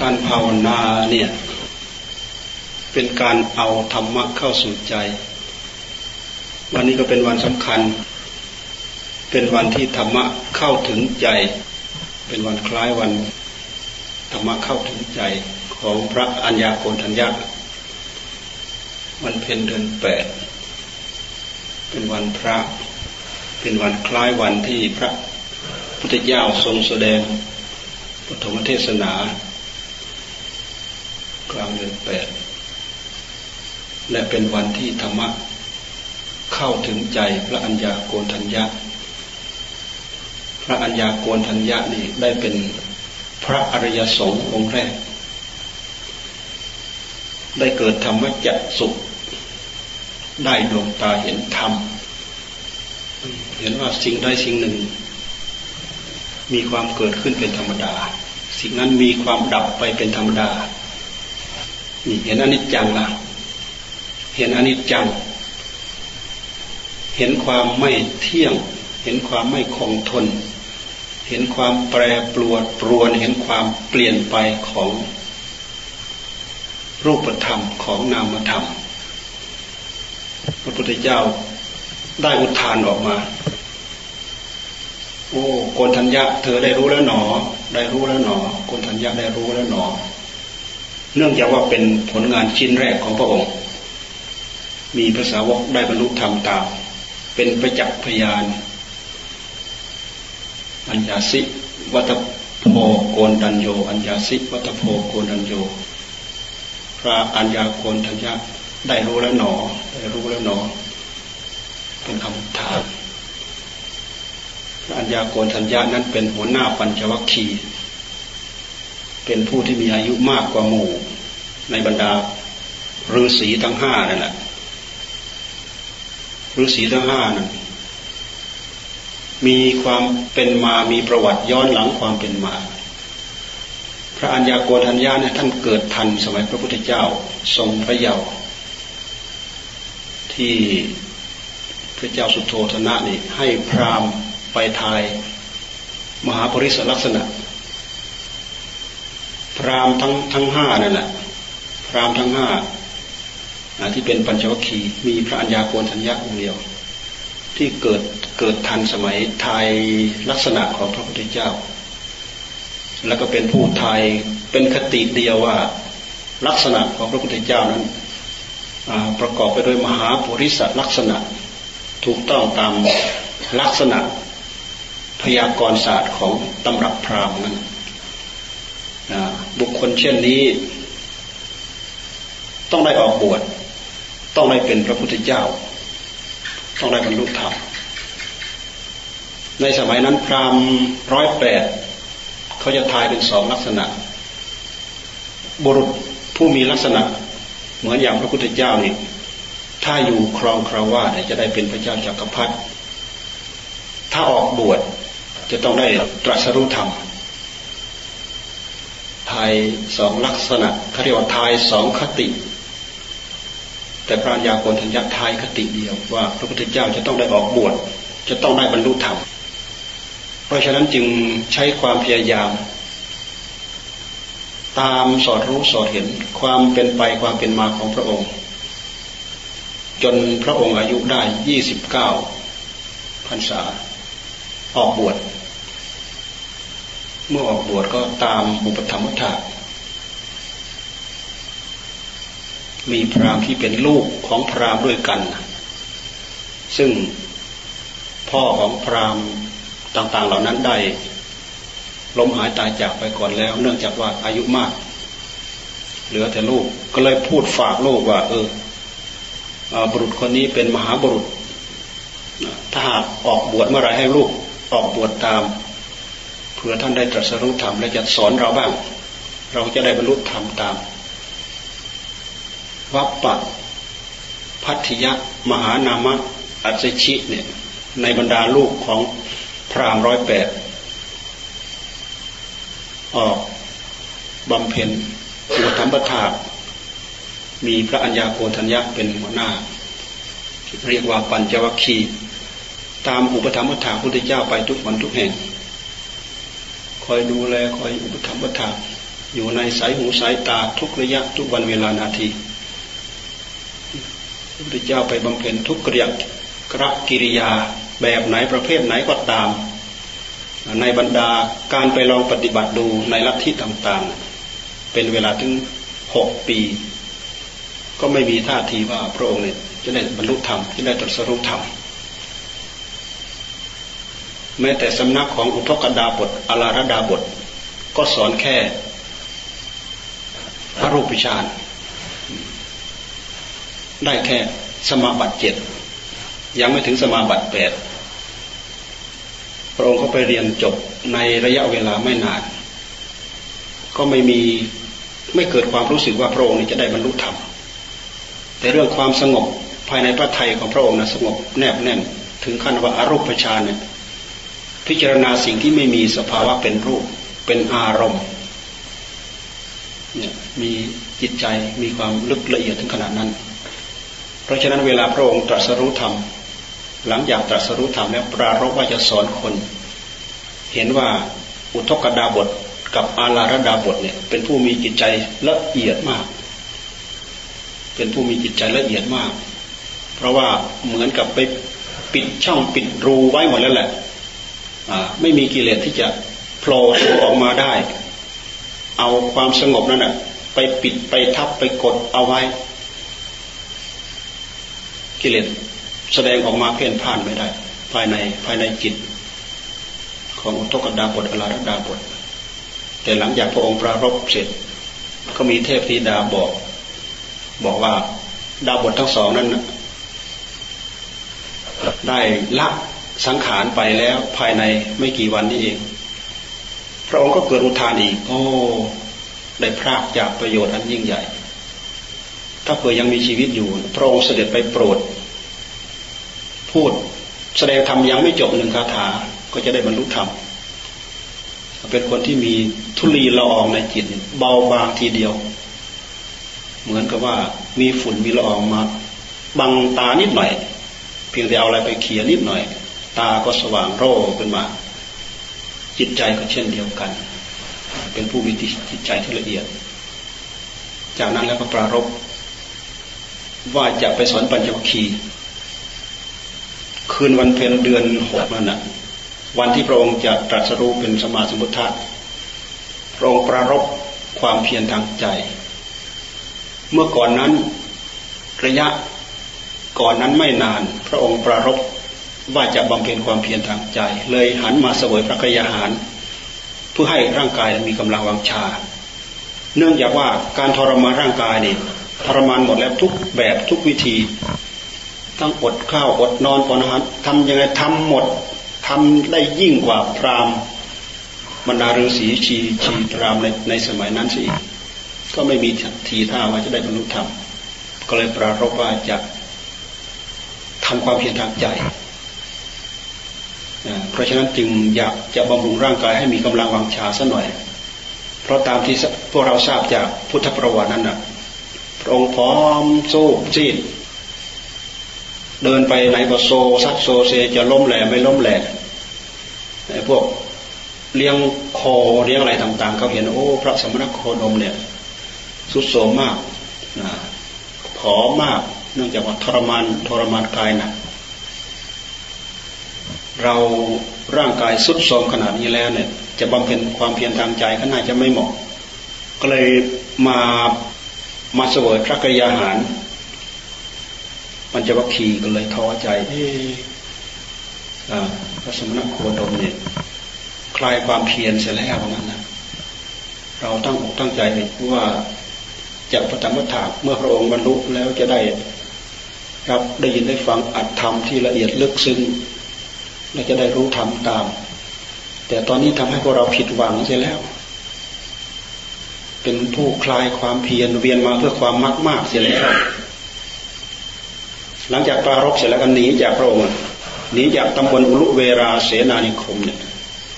การภาวนาเนี่ยเป็นการเอาธรรมะเข้าสู่ใจ วันนี้ก็เป็นวันสำคัญ เป็นวันที่ธรรมะเข้าถึงใจ เป็นวันคล้ายวันธรรมะเข้าถึงใจของพระอัญญาโกณทัญญาวันเพ็ญเดือนแปดเป็นวันพระ เป็นวันคล้ายวันที่พระพุทธเจ้าทรงแสดงปฐมเทศนา กลางเดือนแปดและเป็นวันที่ธรรมะเข้าถึงใจพระอัญญาโกณทัญญาพระอัญญาโกณทัญญานี่ได้เป็นพระอริยสงฆ์องค์แรก ได้เกิดธรรมจักสุข ได้ดวงตาเห็นธรรม เห็นว่าสิ่งใดสิ่งหนึ่ง มีความเกิดขึ้นเป็นธรรมดา สิ่งนั้นมีความดับไปเป็นธรรมดา เห็นอนิจจังละเห็นอนิจจัง เห็นความไม่เที่ยง เห็นความไม่คงทน เห็นความแปรปรวนปรวน เห็นความเปลี่ยนไปของ รูปธรรมของนามธรรม พระพุทธเจ้าได้อุทานออกมา โอ้โกนทัญญะเธอได้รู้แล้วหนอ ได้รู้แล้วหนอโกนทัญญะได้รู้แล้วหนอ เนื่องจากว่าเป็นผลงานชิ้นแรกของพระองค์ มีภาษาวกได้บรรลุธรรมตาม เป็นประจักษ์พยาน อัญญาสิวัตโพโกนดันโย อัญญาสิวัตโพโกนดันโย พระอัญญาโกนทัญญาได้รู้แล้วหนอ ได้รู้แล้วหนอ เป็นคำถามพระอัญญาโกนทัญญานั้นเป็นหัวหน้าปัญจวัคคีย์ เป็นผู้ที่มีอายุมากกว่าหมู่ ในบรรดาฤาษีทั้งห้านั่นแหละฤาษีทั้งห้านั้นมีความเป็นมา มีประวัติย้อนหลังความเป็นมา พระอัญญาโกฏัญญาเนี่ยท่านเกิดทันสมัยพระพุทธเจ้าทรงพระเยาว์ที่พระเจ้าสุโธธนะนี่ให้พราหมณ์ไปทาย มหาปริศลักษณะ พราหมณ์ทั้งทั้งห้านั่นแหละพราหมณ์ทั้งห้าที่เป็นปัญจวัคคีย์มีพระัญญาโกณทัญญาองค์เดียว ที่เกิดเกิดทันสมัยไทยลักษณะของพระพุทธเจ้า แล้วก็เป็นผู้ไทยเป็นคติเดียวว่าลักษณะของพระพุทธเจ้านั้นประกอบไปด้วยมหาปุริสลักษณะถูกต้องตามลักษณะพยากรศาสตร์ของตำรับพราหมณ์นั้น บุคคลเช่นนี้ ต้องได้ออกบวชต้องได้เป็นพระพุทธเจ้า ต้องได้บรรลุธรรมในสมัยนั้นพราหมณ์ร้อยแปดเขาจะทายเป็นสองลักษณะ บุรุษผู้มีลักษณะ เหมือนอย่างพระพุทธเจ้านี่ถ้าอยู่ครองคราวาสจะได้เป็นพระเจ้าจากักรพรรดิถ้าออกบวชจะต้องได้ตรัสรู้ธรรม ทายสองลักษณะเขาเรียกว่าทายสองคติ แต่พระญาโกณทัญญาทายคติเดียวว่า พระพุทธเจ้าจะต้องได้ออกบวชจะต้องได้บรรลุธรรมเพราะฉะนั้นจึงใช้ความพยายาม ตามสอดรู้สอดเห็นความเป็นไปความเป็นมาของพระองค์ จนพระองค์อายุได้ยี่สิบเก้าพรรษาออกบวช เมื่อออกบวชก็ตามอุปธรรมถามีพราหมณ์ที่เป็นลูกของพราหมณ์ด้วยกัน ซึ่งพ่อของพราหมณ์ต่าง ๆ เหล่านั้นได้ล้มหายตายจากไปก่อนแล้ว เนื่องจากว่าอายุมาก เหลือแต่ลูกก็เลยพูดฝากลูกว่า เออบุรุษคนนี้เป็นมหาบุรุษถ้าหากออกบวชเมื่อไรให้ลูกออกบวชตาม เผื่อท่านได้ตรัสรู้ธรรมและจะสอนเราบ้าง เราจะได้บรรลุธรรมตามวัปปะพัทยะมหานามะอัศชิเนี่ยในบรรดาลูกของพรามร้อยแปดออกบำเพ็ญอุธรรมปทามีพระัญญาโกธัญญะเป็นหัวหน้า เรียกว่าปัญจวัคคีย์ตามอุปธรรมปทาพุทธเจ้าไปทุกวันทุกแห่ง อยดูแลคอยอุปธรรมปทาอยู่ในสายหูสายตาทุกระยะทุกวันเวลานาทีพระพุทธเจ้าไปบำเพ็ญทุกกริยากระกิริยาแบบไหนประเภทไหนก็ตาม ในบรรดาการไปลองปฏิบัติดูในลัทธิต่างๆ เป็นเวลาถึงหกปี ก็ไม่มีท่าทีว่าพระองค์เนี่ยจะได้บรรลุธรรมจะได้ตรัสรู้ธรรม แม้แต่สำนักของอุทกดาบทอลารดาบท ก็สอนแค่พระรูปฌานได้แค่สมาบัติเจ็ดยังไม่ถึงสมาบัติแปดพระองค์ก็ไปเรียนจบในระยะเวลาไม่นาน ก็ไม่มีไม่เกิดความรู้สึกว่าพระองค์นี้จะได้บรรลุธรรมแต่เรื่องความสงบภายในพระทัยของพระองค์นะสงบแนบแน่น ถึงขั้นว่าอารูปฌานเนี่ย พิจารณาสิ่งที่ไม่มีสภาวะเป็นรูป เป็นอารมณ์เนี่ยมีจิตใจมีความลึกละเอียดถึงขนาดนั้น เพราะฉะนั้นเวลาพระองค์ตรัสรู้ธรรม หลังจากตรัสรู้ธรรมแล้วปรารบว่าจะสอนคน เห็นว่าอุทกดาบทกับอาลารดาบทเนี่ยเป็นผู้มีจิตใจละเอียดมาก เป็นผู้มีจิตใจละเอียดมาก เพราะว่าเหมือนกับไปปิดช่องปิดรูไว้หมดแล้วแหละ ไม่มีกิเลสที่จะโผล่ตัวออกมาได้ เอาความสงบนั่นแหะไปปิดไปทับไปกดเอาไว้ กิเลสแสดงออกมาเพี้ยนผ่านไม่ได้ ภายในภายในจิต ของอุทกดาบทอลาดาบท แต่หลังจากพระองค์ปรารบเสร็จ ก็มีเทพธิดาบอก บอกว่าดาบททั้งสองนั้นได้ละ สังขารไปแล้วภายในไม่กี่วันนี้เอง พระองค์ก็เกิดอุทานอีก โอ้ได้พรากจากประโยชน์อันยิ่งใหญ่ ถ้าเผื่อยังมีชีวิตอยู่ พระองค์เสด็จไปโปรด พูดแสดงธรรมยังไม่จบหนึ่งคาถาก็จะได้บรรลุธรรมเป็นคนที่มีทุลีละอองในจิต เบาบางทีเดียว เหมือนกับว่ามีฝุ่นมีละอองมาบังตานิดหน่อย เพียงแต่เอาอะไรไปเขียนิดหน่อย ตาก็สว่างโร่ขึ้นมา จิตใจก็เช่นเดียวกัน เป็นผู้มีจิตใจที่ละเอียด จากนั้นแล้วก็ปรารบว่าจะไปสอนปัญจวัคคีย์คืนวันเพ็ญเดือนหกนั่นนะวันที่พระองค์จะตรัสรู้เป็นสมาสมุทธะพระองค์ปรารบความเพียรทางใจ เมื่อก่อนนั้นระยะก่อนนั้นไม่นาน พระองค์ปรารบ ว่าจะบำเพ็ญความเพียรทางใจ เลยหันมาเสวยพระกยาหาร เพื่อให้ร่างกายมีกำลังวังชา เนื่องจากว่าการทรมานร่างกายเนี่ยทรมานหมดแล้วทุกแบบทุกวิธี ทั้งอดข้าวอดนอนปอนอาหารทำยังไงทำหมดทำได้ยิ่งกว่าพราหมณ์บรรดาฤาษีชีชีพรามในในสมัยนั้นสิก็ไม่มีทีท่าว่าจะได้บรรลุธรรมก็เลยปรารบว่าจะทำความเพียรทางใจ เพราะฉะนั้นจึงอยากจะบำรุงร่างกายให้มีกำลังวังชาสัหน่อย เพราะตามที่พวกเราทราบจากพุทธประวัตินั้นนะพระองค์พร้อมโซ่ซีดเดินไปไหนก็โซซัดโซเซจะล้มแหล่ไม่ล้มแหล่ไอ้พวกเลี้ยงโคเลี้ยงอะไรต่างๆเขาเห็นโอ้ พระสมณโคดมเนี่ยทรุดโทรมมากผอมมาก เนื่องจากว่าทรมานทรมานกายหนัก เราร่างกายสุดโทรมขนาดนี้แล้วเนี่ย จะบำเพ็ญความเพียรทางใจก็น่าจะไม่เหมาะ ก็เลยมามาเสวยพระกยาหาร มันจะวัคคีก็เลยท้อใจเออพระสมณโคดมเนี่ยคลายความเพียรเสร็จแล้วนั้นนะเราตั้งอกตั้งใจว่าจากพระปฐมถาเมื่อพระองค์บรรลุแล้วจะได้รับได้ยินได้ฟังอัตธรรมที่ละเอียดลึกซึ้ง เราจะได้รู้ทำตาม แต่ตอนนี้ทำให้พวกเราผิดหวังเสียแล้ว เป็นผู้คลายความเพียรเวียนมาเพื่อความมากมากเสียแล้วหลังจากปรารบเสร็จแล้วก็หนีจากพระองค์หนีจากตำบลอุลุเวราเสนานิคมเนี่ย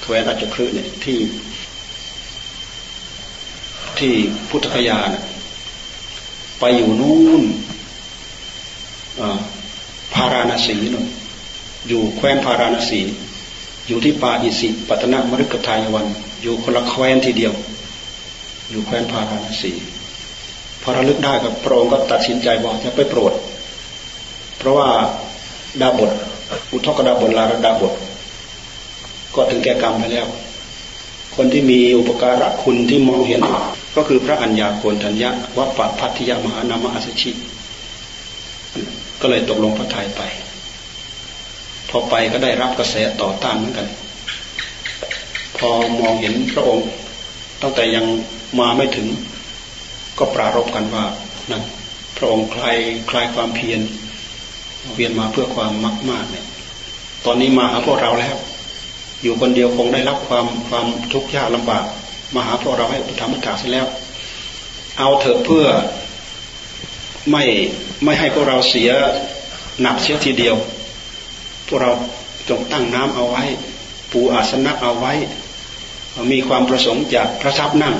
แคว้นราชคฤห์เนี่ยที่ ที่พุทธคยานะไปอยู่นู่นพาราณสีนู่น อยู่แคว้นพาราณสี อยู่ที่ป่าอิสิปัตนมฤกทายวัน อยู่คนละแคว้นทีเดียว อยู่แคว้นพาราณสีพอระลึกได้กับพระองค์ก็ตัดสินใจบอกจะไปโปรด เพราะว่าดาบทอุทกดาบทลารดาบท ก็ถึงแก่กรรมไปแล้ว คนที่มีอุปการะคุณที่มองเห็น ก็คือพระอัญญาโกณทัญญะวัปปะพัทธิยมหานามอัสชิ ก็เลยตกลงพระทัยไป พอไปก็ได้รับกระแสต่อต้านเหมือนกัน พอมองเห็นพระองค์ ตั้งแต่ยังมาไม่ถึง ก็ปรารบกันว่านั่นพระองค์คลายคลายความเพียรเวียนมาเพื่อความมากมากเนี่ย ตอนนี้มาหาพวกเราแล้ว อยู่คนเดียวคงได้รับความความทุกข์ยากลำบากมาหาพวกเราให้อุปถัมภ์ถาเสร็จแล้ว เอาเถอะเพื่อไม่ไม่ให้พวกเราเสียหนักเสียทีเดียว วกเราจงตั้งน้ำเอาไว้ ปูอาสนะเอาไว้ มีความประสงค์จะประทับนั่ง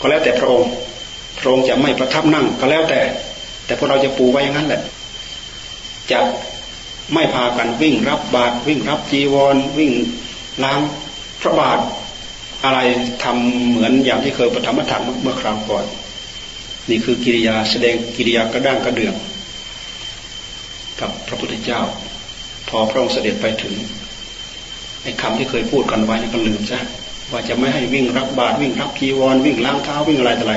ก็แล้วแต่พระองค์ พระองค์จะไม่ประทับนั่งก็แล้วแต่ แต่พวกเราจะปูไว้อย่างนั้นแหละจะไม่พากันวิ่งรับบาตรวิ่งรับจีวร วิ่งล้างพระบาทอะไรทำเหมือนอย่างที่เคยประทับถังเมื่อคราวก่อน นี่คือกิริยาแสดงกิริยากระด้างกระเดื่อง กับพระพุทธเจ้า พอพระองค์เสด็จไปถึงไอ้คำที่เคยพูดกันไว้ก็ลืมซะว่าจะไม่ให้วิ่งรับบาตรวิ่งรับจีวร วิ่งล้างเท้าวิ่งอะไรต่ออะไร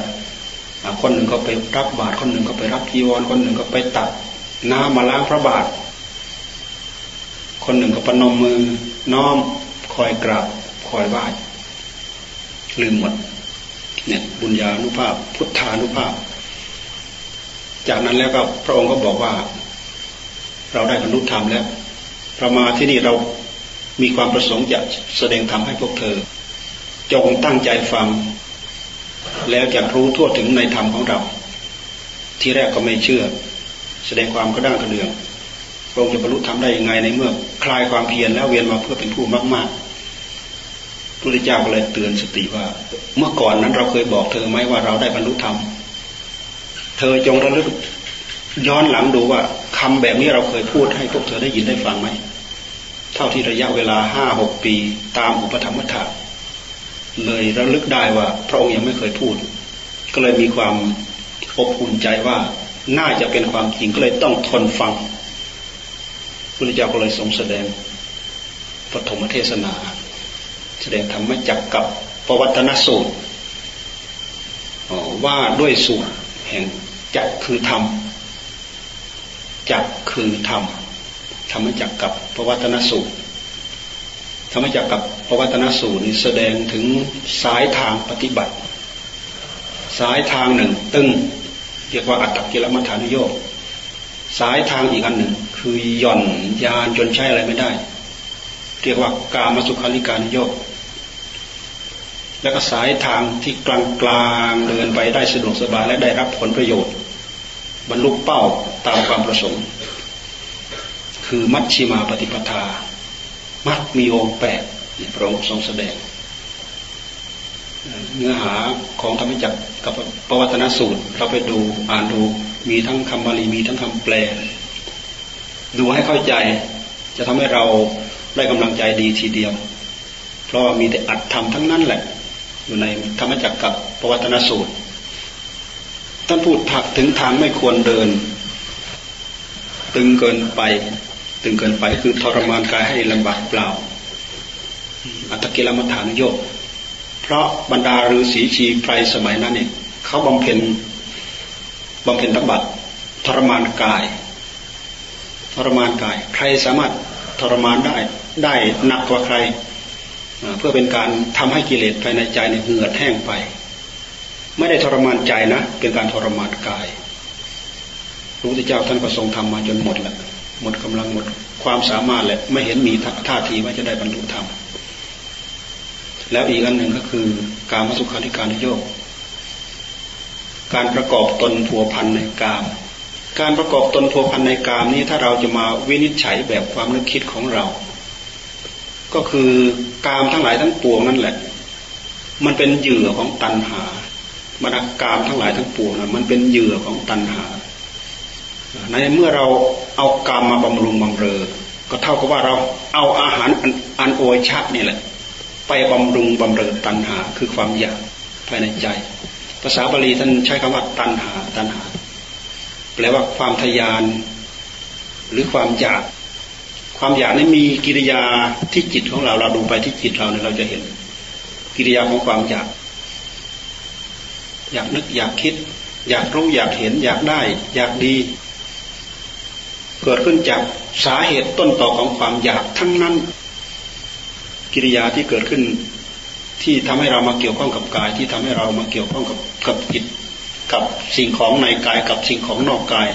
คนหนึ่งก็ไปรับบาตรคนหนึ่งก็ไปรับจีวร คนหนึ่งก็ไปตัดน้ำมาล้างพระบาท คนหนึ่งก็ปนมมือน้อมคอยกราบคอยไหว้ลืมหมดเนี่ยบุญญาณุภาพ พุทธานุภาพ จากนั้นแล้วก็พระองค์ก็บอกว่า เราได้บรรลุธรรมแล้ว เรามาที่นี่เรามีความประสงค์จะแสดงธรรมให้พวกเธอ จงตั้งใจฟัง แล้วจะรู้ทั่วถึงในธรรมของเรา ที่แรกก็ไม่เชื่อ แสดงความกระด้างกระเดืองพระองค์จะบรรลุธรรมได้ยังไงในเมื่อ คลายความเพียรแล้วเวียนมาเพื่อเป็นผู้มากๆพระพุทธเจ้าก็เลยเตือนสติว่า เมื่อก่อนนั้นเราเคยบอกเธอไหมว่าเราได้บรรลุธรรม เธอจงระลึกย้อนหลังดูว่า คำแบบนี้เราเคยพูดให้พวกเธอได้ยินได้ฟังไหม เท่าที่ระยะเวลาห้าหกปีตามอุปธรรมถะเลยระลึกได้ว่า พระองค์ยังไม่เคยพูด ก็เลยมีความอบอุ่นใจว่าน่าจะเป็นความจริงก็เลยต้องทนฟังพระเจ้าก็เลยทรงแสดงปฐมเทศนา แสดงธรรมจักกับปวัตนสูตรว่าด้วยสูตรแห่งจักคือธรรม จักคือธรรมธรรมจักกับปวัตนสูตรธรรมจักกับปวัตนสูตรนี้แสดงถึงสายทางปฏิบัติ สายทางหนึ่ง ตึงเรียกว่าอัตตกิลมัฐานุโยกสายทางอีกอันหนึ่ง คือหย่อนยานจนใช้อะไรไม่ได้ เรียกว่ากามสุขาริการโยกแล้วก็สายทางที่กลางกลางเดินไปได้สะดวกสบายและได้รับผลประโยชน์ บรรลุเป้าตามความประสงค์ คือมัชชิมาปฏิปทา มัชมีองค์แปดพระองค์ทรงแสดง เนื้อหาของธรรมจักรกับประวัตนสูตร เราไปดูอ่านดูมีทั้งคำบาลีมีทั้งคำแปล ดูให้เข้าใจจะทำให้เราได้กำลังใจดีทีเดียว เพราะมีแต่อัดทำทั้งนั้นแหละ อยู่ในธรรมจักรกับประวัตนสูตร ท่านพูดถักถึงทางไม่ควรเดิน ตึงเกินไป ตึงเกินไปคือทรมานกายให้ลำบากเปล่า อัตกิลมัฐานโยกเพราะบรรดาฤาษีชีไพรสมัยนั้นเนี่ยเขาบำเพ็ญบำเพ็ญตบัตทรมานกาย ทรมานกาย ใครสามารถทรมานได้ได้หนักกว่าใคร เพื่อเป็นการทำให้กิเลสภายในใจเนี่ยเหือดแห้งไป ไม่ได้ทรมานใจนะ เป็นการทรมานกายพระพุทธเจ้าท่านก็ทรงทำมาจนหมดแหละหมดกำลังหมดความสามารถแหละไม่เห็นมีท่าทีว่าจะได้บรรลุธรรมแล้วอีกอันหนึ่งก็คือการมสุขาธิการโยกการประกอบตนผัวพันในกาม การประกอบตนผัวพันในกามนี้ถ้าเราจะมาวินิจฉัยแบบความนึกคิดของเรา ก็คือกามทั้งหลายทั้งปวงนั่นแหละ มันเป็นเหยื่อของตัณหา มรรกามทั้งหลายทั้งปวงนะมันเป็นเหยื่อของตัณหา ในเมื่อเราเอากามมาบำรุงบำเรอ ก็เท่ากับว่าเราเอาอาหารอันโอชะนี่แหละ ไปบำรุงบำเรอตัณหาคือความอยากพายในใจ ภาษาบาลีท่านใช้คำว่าตัณหาตัณหา แปลว่าความทยานหรือความอยาก ความอยากนี้มีกิริยาที่จิตของเราเราดูไปที่จิตเราเนี่ยเราจะเห็น กิริยาของความอยาก อยากนึกอยากคิด อยากรู้อยากเห็นอยากได้ อยากดี เกิดขึ้นจากสาเหตุต้นต่อของความอยากทั้งนั้น กิริยาที่เกิดขึ้น ที่ทำให้เรามาเกี่ยวข้องกับกาย ที่ทำให้เรามาเกี่ยวข้องกับกับจิตกับสิ่งของในกายกับสิ่งของนอกกาย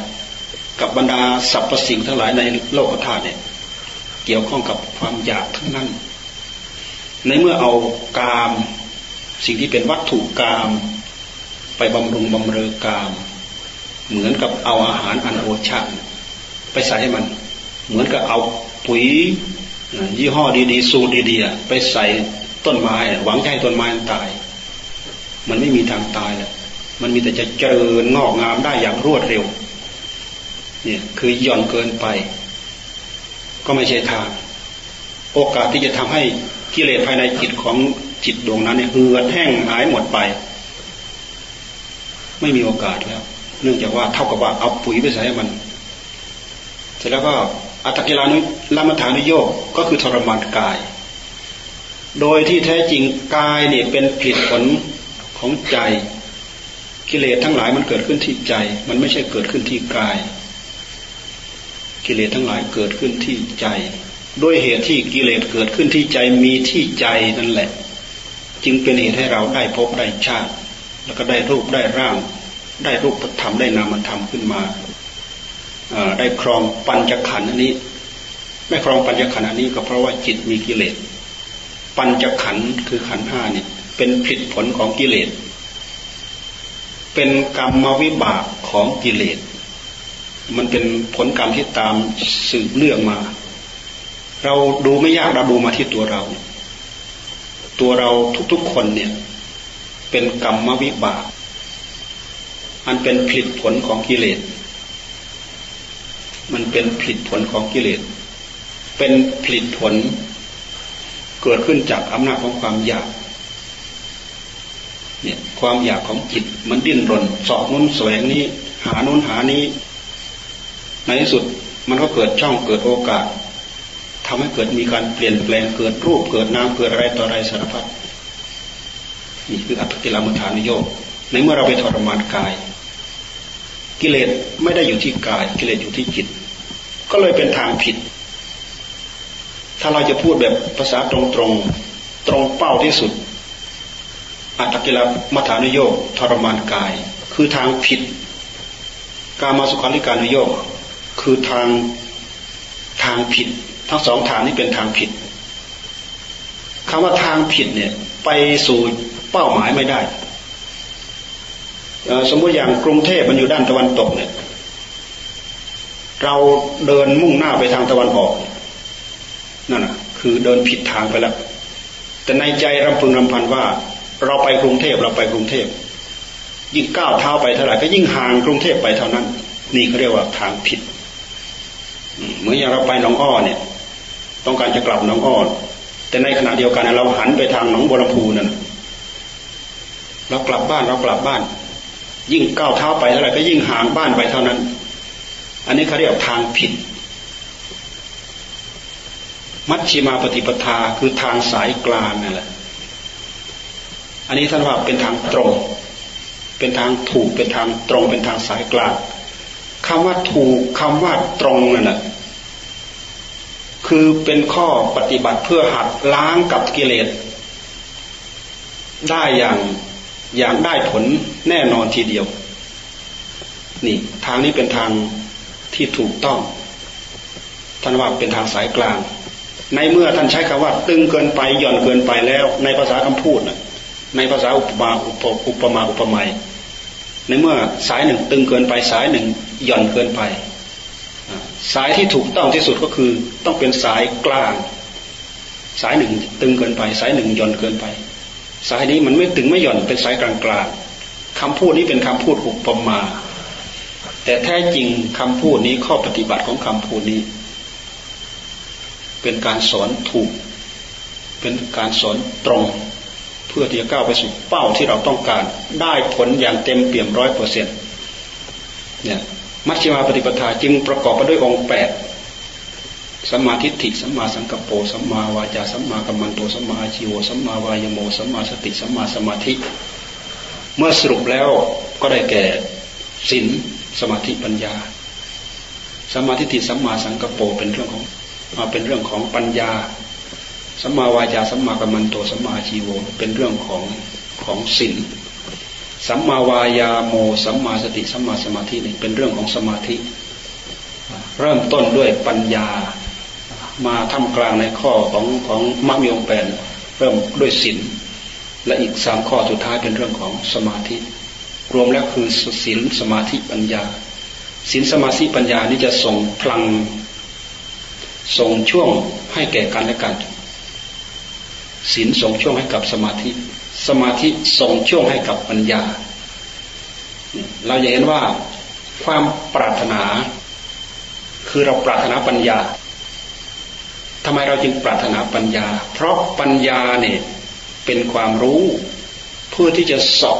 กับบรรดาสรรพสิ่งทั้งหลายในโลกธาตุเนี่ยเกี่ยวข้องกับความอยากทั้งนั้น ในเมื่อเอากาม สิ่งที่เป็นวัตถุกาม ไปบำรุงบำเรอกาม เหมือนกับเอาอาหารอันโอชาไปใส่ให้มัน เหมือนกับเอาปุ๋ยยี่ห้อดีๆ สูตรดีๆไปใส่ต้นไม้ หวังให้ต้นไม้ตาย มันไม่มีทางตายแหละมันมีแต่จะเจริญงอกงามได้อย่างรวดเร็ว เนี่ยคือหย่อนเกินไป ก็ไม่ใช่ทาง โอกาสที่จะทำให้กิเลสภายในจิตของจิตดวงนั้นเนี่ยเหือดแห้งหายหมดไป ไม่มีโอกาสแล้ว เนื่องจากว่าเท่ากับว่าเอาปุ๋ยไปใส่ให้มัน เสร็จแล้วก็อัตกิลานุลามฐานุโยกก็คือทรมานกาย โดยที่แท้จริงกายเนี่ยเป็นผลผลของใจ กิเลสทั้งหลายมันเกิดขึ้นที่ใจ มันไม่ใช่เกิดขึ้นที่กาย กิเลสทั้งหลายเกิดขึ้นที่ใจ ด้วยเหตุที่กิเลสเกิดขึ้นที่ใจมีที่ใจนั่นแหละ จึงเป็นเหตุให้เราได้พบได้ชาติ แล้วก็ได้รูปได้ร่าง ได้รูปธรรมได้นามธรรมขึ้นมาได้ครองปัญจขันธ์อันนี้ ไม่ครองปัญจขันธ์อันนี้ก็เพราะว่าจิตมีกิเลส ปัญจขันธ์คือขันธ์ห้านี่เป็นผลผลของกิเลส เป็นกรรมวิบากของกิเลส มันเป็นผลกรรมที่ตามสืบเนื่องมา เราดูไม่ยากเราดูมาที่ตัวเรา ตัวเราทุกๆคนเนี่ย เป็นกรรมวิบาก มันเป็นผลผลของกิเลส มันเป็นผลผลของกิเลส เป็นผลผล เกิดขึ้นจากอำนาจของความอยาก เนี่ยความอยากของจิตมันดิ้นรนสอบนู้นแสวงนี้ หานู้นหานี้ ในที่สุดมันก็เกิดช่องเกิดโอกาสทำให้เกิดมีการเปลี่ยนแปลงเกิดรูปเกิดนามเกิดอะไรต่ออะไรสารพัด นี่คืออัตติลมุทานโยกในเมื่อเราไปทรมานกาย กิเลสไม่ได้อยู่ที่กาย กิเลสอยู่ที่จิต ก็เลยเป็นทางผิด ถ้าเราจะพูดแบบภาษาตรงตรงตรงเป้าที่สุด อัตกิลมัฐานุโยกทรมานกาย คือทางผิด การมาสุขาริการนุโยกคือทางทางผิด ทั้งสองทางนี้เป็นทางผิดคำว่าทางผิดเนี่ย ไปสู่ เป้าหมายไม่ได้สมมติอย่างกรุงเทพมันอยู่ด้านตะวันตกเนี่ย เราเดินมุ่งหน้าไปทางตะวันออก นั่นนะคือเดินผิดทางไปแล้ว แต่ในใจรำพึงรำพันว่า เราไปกรุงเทพเราไปกรุงเทพยิ่งก้าวเท้าไปเท่าไหร่ก็ยิ่งห่างกรุงเทพไปเท่านั้น นี่เขาเรียกว่าทางผิดเหมือนอย่างเราไปหนองอ้อเนี่ย ต้องการจะกลับหนองอ้อแต่ในขณะเดียวกันเราหันไปทางหนองบัวลำพูนั่น เรากลับบ้านเรากลับบ้าน ยิ่งก้าวเท้าไปเท่าไหร่ก็ยิ่งห่างบ้านไปเท่านั้น อันนี้เขาเรียกทางผิด มัชชิมาปฏิปทาคือทางสายกลางนั่นแหละ อันนี้ท่านว่าเป็นทางตรง เป็นทางถูกเป็นทางตรง เป็นทางสายกลางคำว่าถูกคำว่าตรงนั่นแหละคือเป็นข้อปฏิบัติเพื่อหัดล้างกับกิเลสได้อย่าง อยางได้ผลแน่นอนทีเดียว นี่ทางนี้เป็นทางที่ถูกต้อง ท่านว่าเป็นทางสายกลาง ในเมื่อท่านใช้คำว่า ตึงเกินไปหย่อนเกินไปแล้ว ในภาษาคำพูดในภาษาอุปมาอุปอุปมาอุปไมยในเมื่อสายหนึ่งตึงเกินไปสายหนึ่งหย่อนเกินไป สายที่ถูกต้องที่สุดก็คือต้องเป็นสายกลาง สายหนึ่งตึงเกินไป สายหนึ่งหย่อนเกินไป สายนี้มันไม่ตึงไม่หย่อนเป็นสายกลางกลางคำพูดนี้เป็นคำพูดอุปมา แต่แท้จริงคำพูดนี้ข้อปฏิบัติของคำพูดนี้ เป็นการสอนถูก เป็นการสอนตรงเพื่อพื่อที่จะก้าวไปสู่เป้าที่เราต้องการ ได้ผลอย่างเต็มเปี่ยมร้อยเปอร์เซ็นต์เนี่ยมัชฌิมาปฏิปทาจึงประกอบไปด้วยองค์แปด สัมมาทิฏฐิสัมมาสังกัปโปสัมมาวาจาสัมมากัมมันโตสัมมาอาชิวสัมมาวายโมสัมมาสติสัมมาสมาธิ เมื่อสรุปแล้วก็ได้แก่ศีลสมาธิปัญญาสัมมาทิฏฐิสัมมาสังกัปโปเป็นเรื่องของเป็นเรื่องของปัญญาสัมมาวาจาสัมมากัมมันโตสัมมาอาชิวเป็นเรื่องของของศีลสัมมาวายาโมสัมมาสติสัมมาสมาธินี่เป็นเรื่องของสมาธิ เริ่มต้นด้วยปัญญา มาทำกลางในข้อของของมรรคมีองแปดเริ่มด้วยศีลและอีกสามข้อสุดท้ายเป็นเรื่องของสมาธิ รวมแล้วคือศีลสมาธิปัญญาศีลสมาธิปัญญานี่จะส่งพลัง ส่งช่วงให้แก่กันและกันศีลส่งช่วงให้กับสมาธิ สมาธิส่งช่วงให้กับปัญญา เราจะเห็นว่าความปรารถนา คือเราปรารถนาปัญญา ทำไมเราจึงปรารถนาปัญญา เพราะปัญญาเนี่ยเป็นความรู้เพื่อที่จะสอบ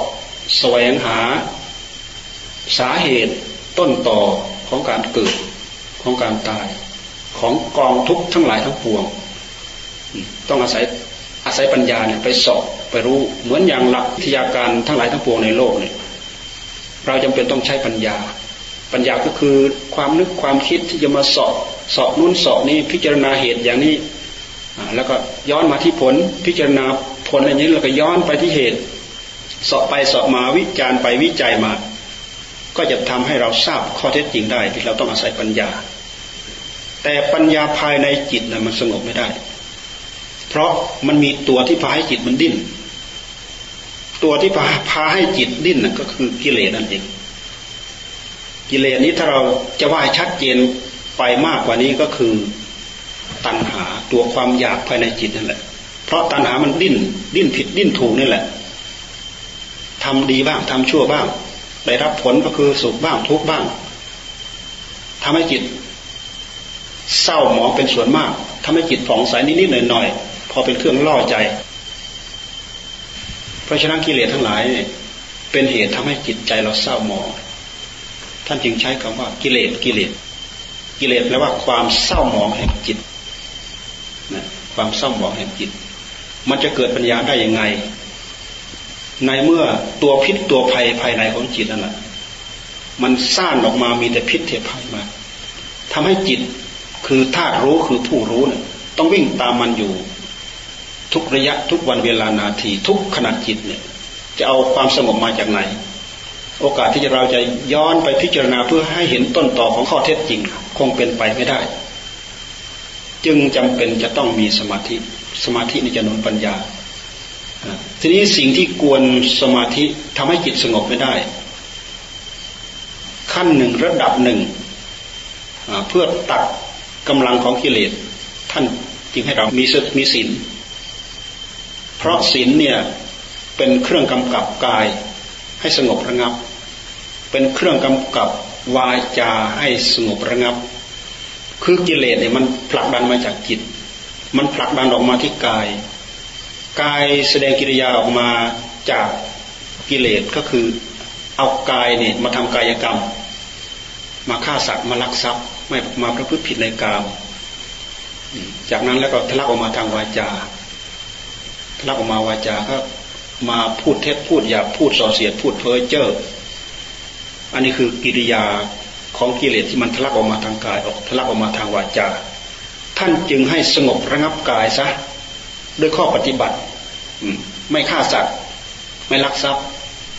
แสวงหาสาเหตุต้นต่อของการเกิดของการตายของกองทุกข์ทั้งหลายทั้งปวง ต้องอาศัยอาศัยปัญญาเนี่ยไปสอบไปรู้เหมือนอย่างหลักวิทยาการทั้งหลายทั้งปวงในโลกเนี่ยเราจำเป็นต้องใช้ปัญญา ปัญญาก็คือความนึกความคิดที่จะมาสอบ สอบนู้นสอบนี้พิจารณาเหตุอย่างนี้ แล้วก็ย้อนมาที่ผลพิจารณาผลอะไรนี้แล้วก็ย้อนไปที่เหตุ สอบไปสอบมาวิจารณ์ไปวิจัยมา ก็จะทำให้เราทราบข้อเท็จจริงได้ที่เราต้องอาศัยปัญญา แต่ปัญญาภายในจิตนะมันสงบไม่ได้ เพราะมันมีตัวที่พาให้จิตมันดิ้นตัวที่พาพาให้จิตดิ้นก็คือกิเลสนั่นเองกิเลสนี้ถ้าเราจะว่าชัดเจน ไปมากกว่านี้ก็คือตัณหาตัวความอยากภายในจิตนั่นแหละ เพราะตัณหามันดิ้นดิ้นผิดดิ้นถูกนี่แหละทำดีบ้างทำชั่วบ้าง ได้รับผลก็คือสุขบ้างทุกบ้างทำให้จิต เศร้าหมองเป็นส่วนมากทำให้จิตผ่องใสนิดๆหน่อยๆพอเป็นเครื่องล่อใจ เพราะฉะนั้นกิเลสทั้งหลายเป็นเหตุทำให้จิตใจเราเศร้าหมองท่านจึงใช้คำว่ากิเลสกิเลส กิเลสแปลว่าความเศร้าหมองแห่งจิตนะความเศร้าหมองแห่งจิต มันจะเกิดปัญญาได้ยังไง ในเมื่อตัวพิษตัวภัยภายในของจิตนั่นแหละมันสร้างออกมามีแต่พิษเทภัยมาทำให้จิตคือธาตุรู้คือผู้รู้เนี่ยต้องวิ่งตามมันอยู่ ทุกระยะทุกวันเวลานาที ทุกขณะจิตเนี่ย จะเอาความสงบมาจากไหน โอกาสที่เราจะย้อนไปพิจารณาเพื่อให้เห็นต้นต่อของข้อเท็จจริง คงเป็นไปไม่ได้ จึงจำเป็นจะต้องมีสมาธิ สมาธินี่จะนุนปัญญา ทีนี้สิ่งที่กวนสมาธิทำให้จิตสงบไม่ได้ ขั้นหนึ่งระดับหนึ่งเพื่อตัดกำลังของกิเลสท่านจึงให้เรามีสมีศีลเพราะศีลเนี่ยเป็นเครื่องกำกับกายให้สงบระงับ เป็นเครื่องกำกับวาจาให้สงบระงับ คือกิเลสเนี่ยมันผลักดันมาจากจิต มันผลักดันออกมาที่กาย กายแสดงกิริยาออกมาจากกิเลสก็คือเอากายเนี่ยมาทำกายกรรม มาฆ่าสัตว์มาลักทรัพย์ไม่มาประพฤติผิดในกามจากนั้นแล้วก็ทะลักออกมาทางวาจาทะลักออกมาวาจาก็มาพูดเท็จพูดหยาบพูดส่อเสียดพูดเพ้อเจ้ออันนี้คือกิริยา ของกิเลสที่มันทะลักออกมาทางกายออกทะลักออกมาทางวาจา ท่านจึงให้สงบระงับกายซะด้วยข้อปฏิบัติไม่ฆ่าสัตว์ ไม่ลักทรัพย์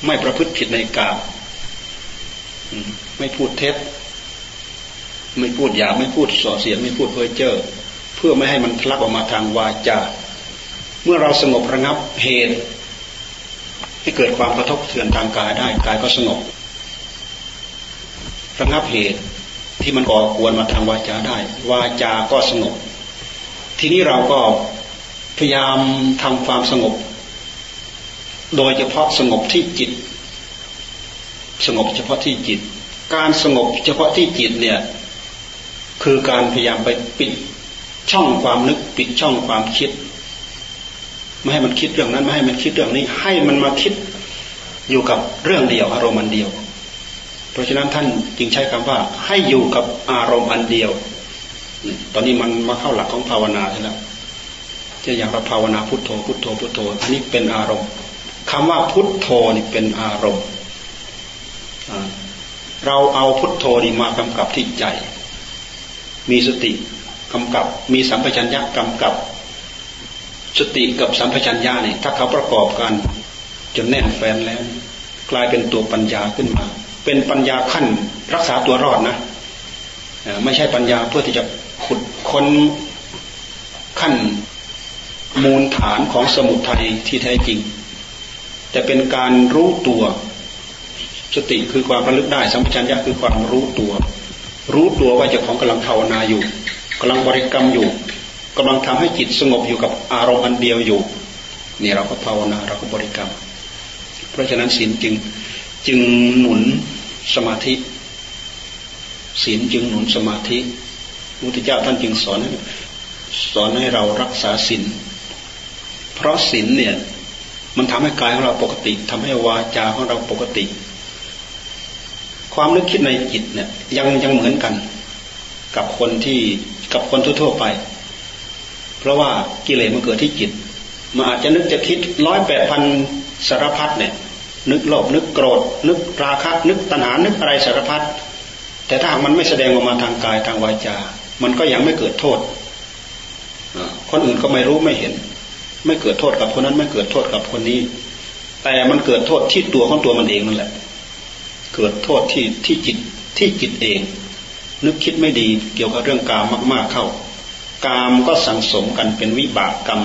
ไม่ประพฤติผิดในกามไม่พูดเท็จ ไม่พูดหยาบไม่พูดส่อเสียดไม่พูดเพ้อเจ้อเพื่อไม่ให้มันทะลักออกมาทางวาจา เมื่อเราสงบระงับเหตุ ให้เกิดความกระทบเทือนทางกายได้กายก็สงบ ระงับเหตุที่มันก่อกวนมาทางวาจาได้ วาจาก็สงบ ทีนี้เราก็พยายามทำความสงบ โดยเฉพาะสงบที่จิต สงบเฉพาะที่จิต การสงบเฉพาะที่จิตเนี่ยคือการพยายามไปปิดช่องความนึกปิดช่องความคิด ไม่ให้มันคิดเรื่องนั้นไม่ให้มันคิดเรื่องนี้ ให้มันมาคิดอยู่กับเรื่องเดียวอารมณ์เดียว เพราะฉะนั้นท่านจึงใช้คำว่าให้อยู่กับอารมณ์อันเดียว ตอนนี้มันมาเข้าหลักของภาวนาแล้วจะอย่างเราภาวนาพุทโธพุทโธพุทโธ อันนี้เป็นอารมณ์คำว่าพุทโธนี่เป็นอารมณ์เราเอาพุทโธนี่มากำกับที่ใจ มีสติกำกับ มีสัมปชัญญะกำกับ สติกับสัมปชัญญะนี่ถ้าเขาประกอบกันจนแน่นแฟนแล้ว กลายเป็นตัวปัญญาขึ้นมา เป็นปัญญาขั้นรักษาตัวรอดนะไม่ใช่ปัญญาเพื่อที่จะขุดค้นขั้นมูลฐานของสมุทัยที่แท้จริง แต่เป็นการรู้ตัวสติคือความระลึกได้สัมปชัญญะคือความรู้ตัว รู้ตัวว่าเจ้าของกำลังภาวนาอยู่กำลังบริกรรมอยู่กำลังทำให้จิตสงบอยู่กับอารมณ์อันเดียวอยู่นี่เราก็ภาวนาเราก็บริกรรม เพราะฉะนั้นศีลจึง จึงหนุนสมาธิศีลจึงหนุนสมาธิมุติเจ้าท่านจึงสอนสอนให้เรารักษาศีลเพราะศีลเนี่ย มันทำให้กายของเราปกติทำให้วาจาของเราปกติ ความนึกคิดในจิตเนี่ย ยังยังเหมือนกัน กับคนที่กับคนทั่วๆไป เพราะว่ากิเลสมันเกิดที่จิตมันอาจจะนึกจะคิดร้อยแปดพันสารพัดเนี่ย นึกโลภนึกโกรธ นึกราคะนึกตัณหานึกอะไรสารพัดแต่ถ้ามันไม่แสดงออกมาทางกายทางวาจา มันก็ยังไม่เกิดโทษคนอื่นก็ไม่รู้ไม่เห็น ไม่เกิดโทษกับคนนั้นไม่เกิดโทษกับคนนี้ แต่มันเกิดโทษที่ตัวของตัวมันเองนั่นแหละ เกิดโทษที่ที่จิตที่จิตเอง นึกคิดไม่ดีเกี่ยวกับเรื่องกามมาก ๆเข้ากามก็สังสมกันเป็นวิบากกรรม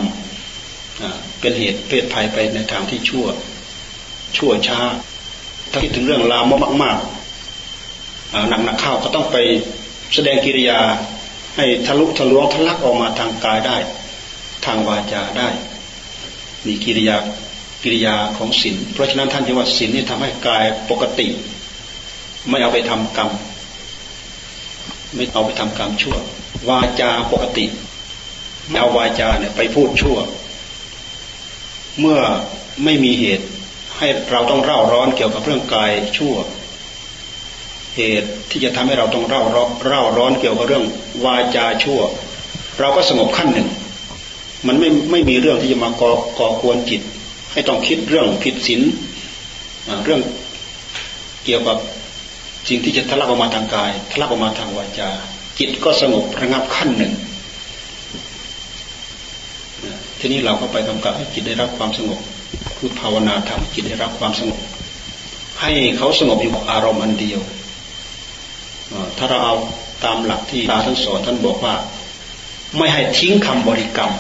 เป็นเหตุเพศภัยไปในทางที่ชั่ว ชั่วช้า ถ้าคิดถึงเรื่องลามมากๆหนักหนักเข้าก็ต้องไปแสดงกิริยาให้ทะลุทะลวงทะลักออกมาทางกายได้ ทางวาจาได้ มีกิริยากิริยาของศีลเพราะฉะนั้นท่านจึงว่าศีลนี่ทำให้กายปกติ ไม่เอาไปทำกรรม ไม่เอาไปทำกรรมชั่ว วาจาปกติไม่เอาวาจาเนี่ยไปพูดชั่ว เมื่อไม่มีเหตุ ให้เราต้องเร่าร้อนเกี่ยวกับเรื่องกายชั่ว เหตุที่จะทำให้เราต้องเร่าร้อนเร่าร้อนเกี่ยวกับเรื่องวาจาชั่ว เราก็สงบขั้นหนึ่ง มันไม่ไม่มีเรื่องที่จะมาก่อก่อกวนจิต ให้ต้องคิดเรื่องผิดศีลเรื่องเกี่ยวกับสิ่งที่จะทะลักออกมาทางกายทะลักออกมาทางวาจา จิตก็สงบระงับขั้นหนึ่งทีนี้เราก็ไปกำกับให้จิตได้รับความสงบ คือภาวนาทำจิตได้รับความสงบ ให้เขาสงบอยู่กับอารมณ์อันเดียว ถ้าเราเอาตามหลักที่ตาท่านสอนท่านบอกว่า ไม่ให้ทิ้งคำบริกรรม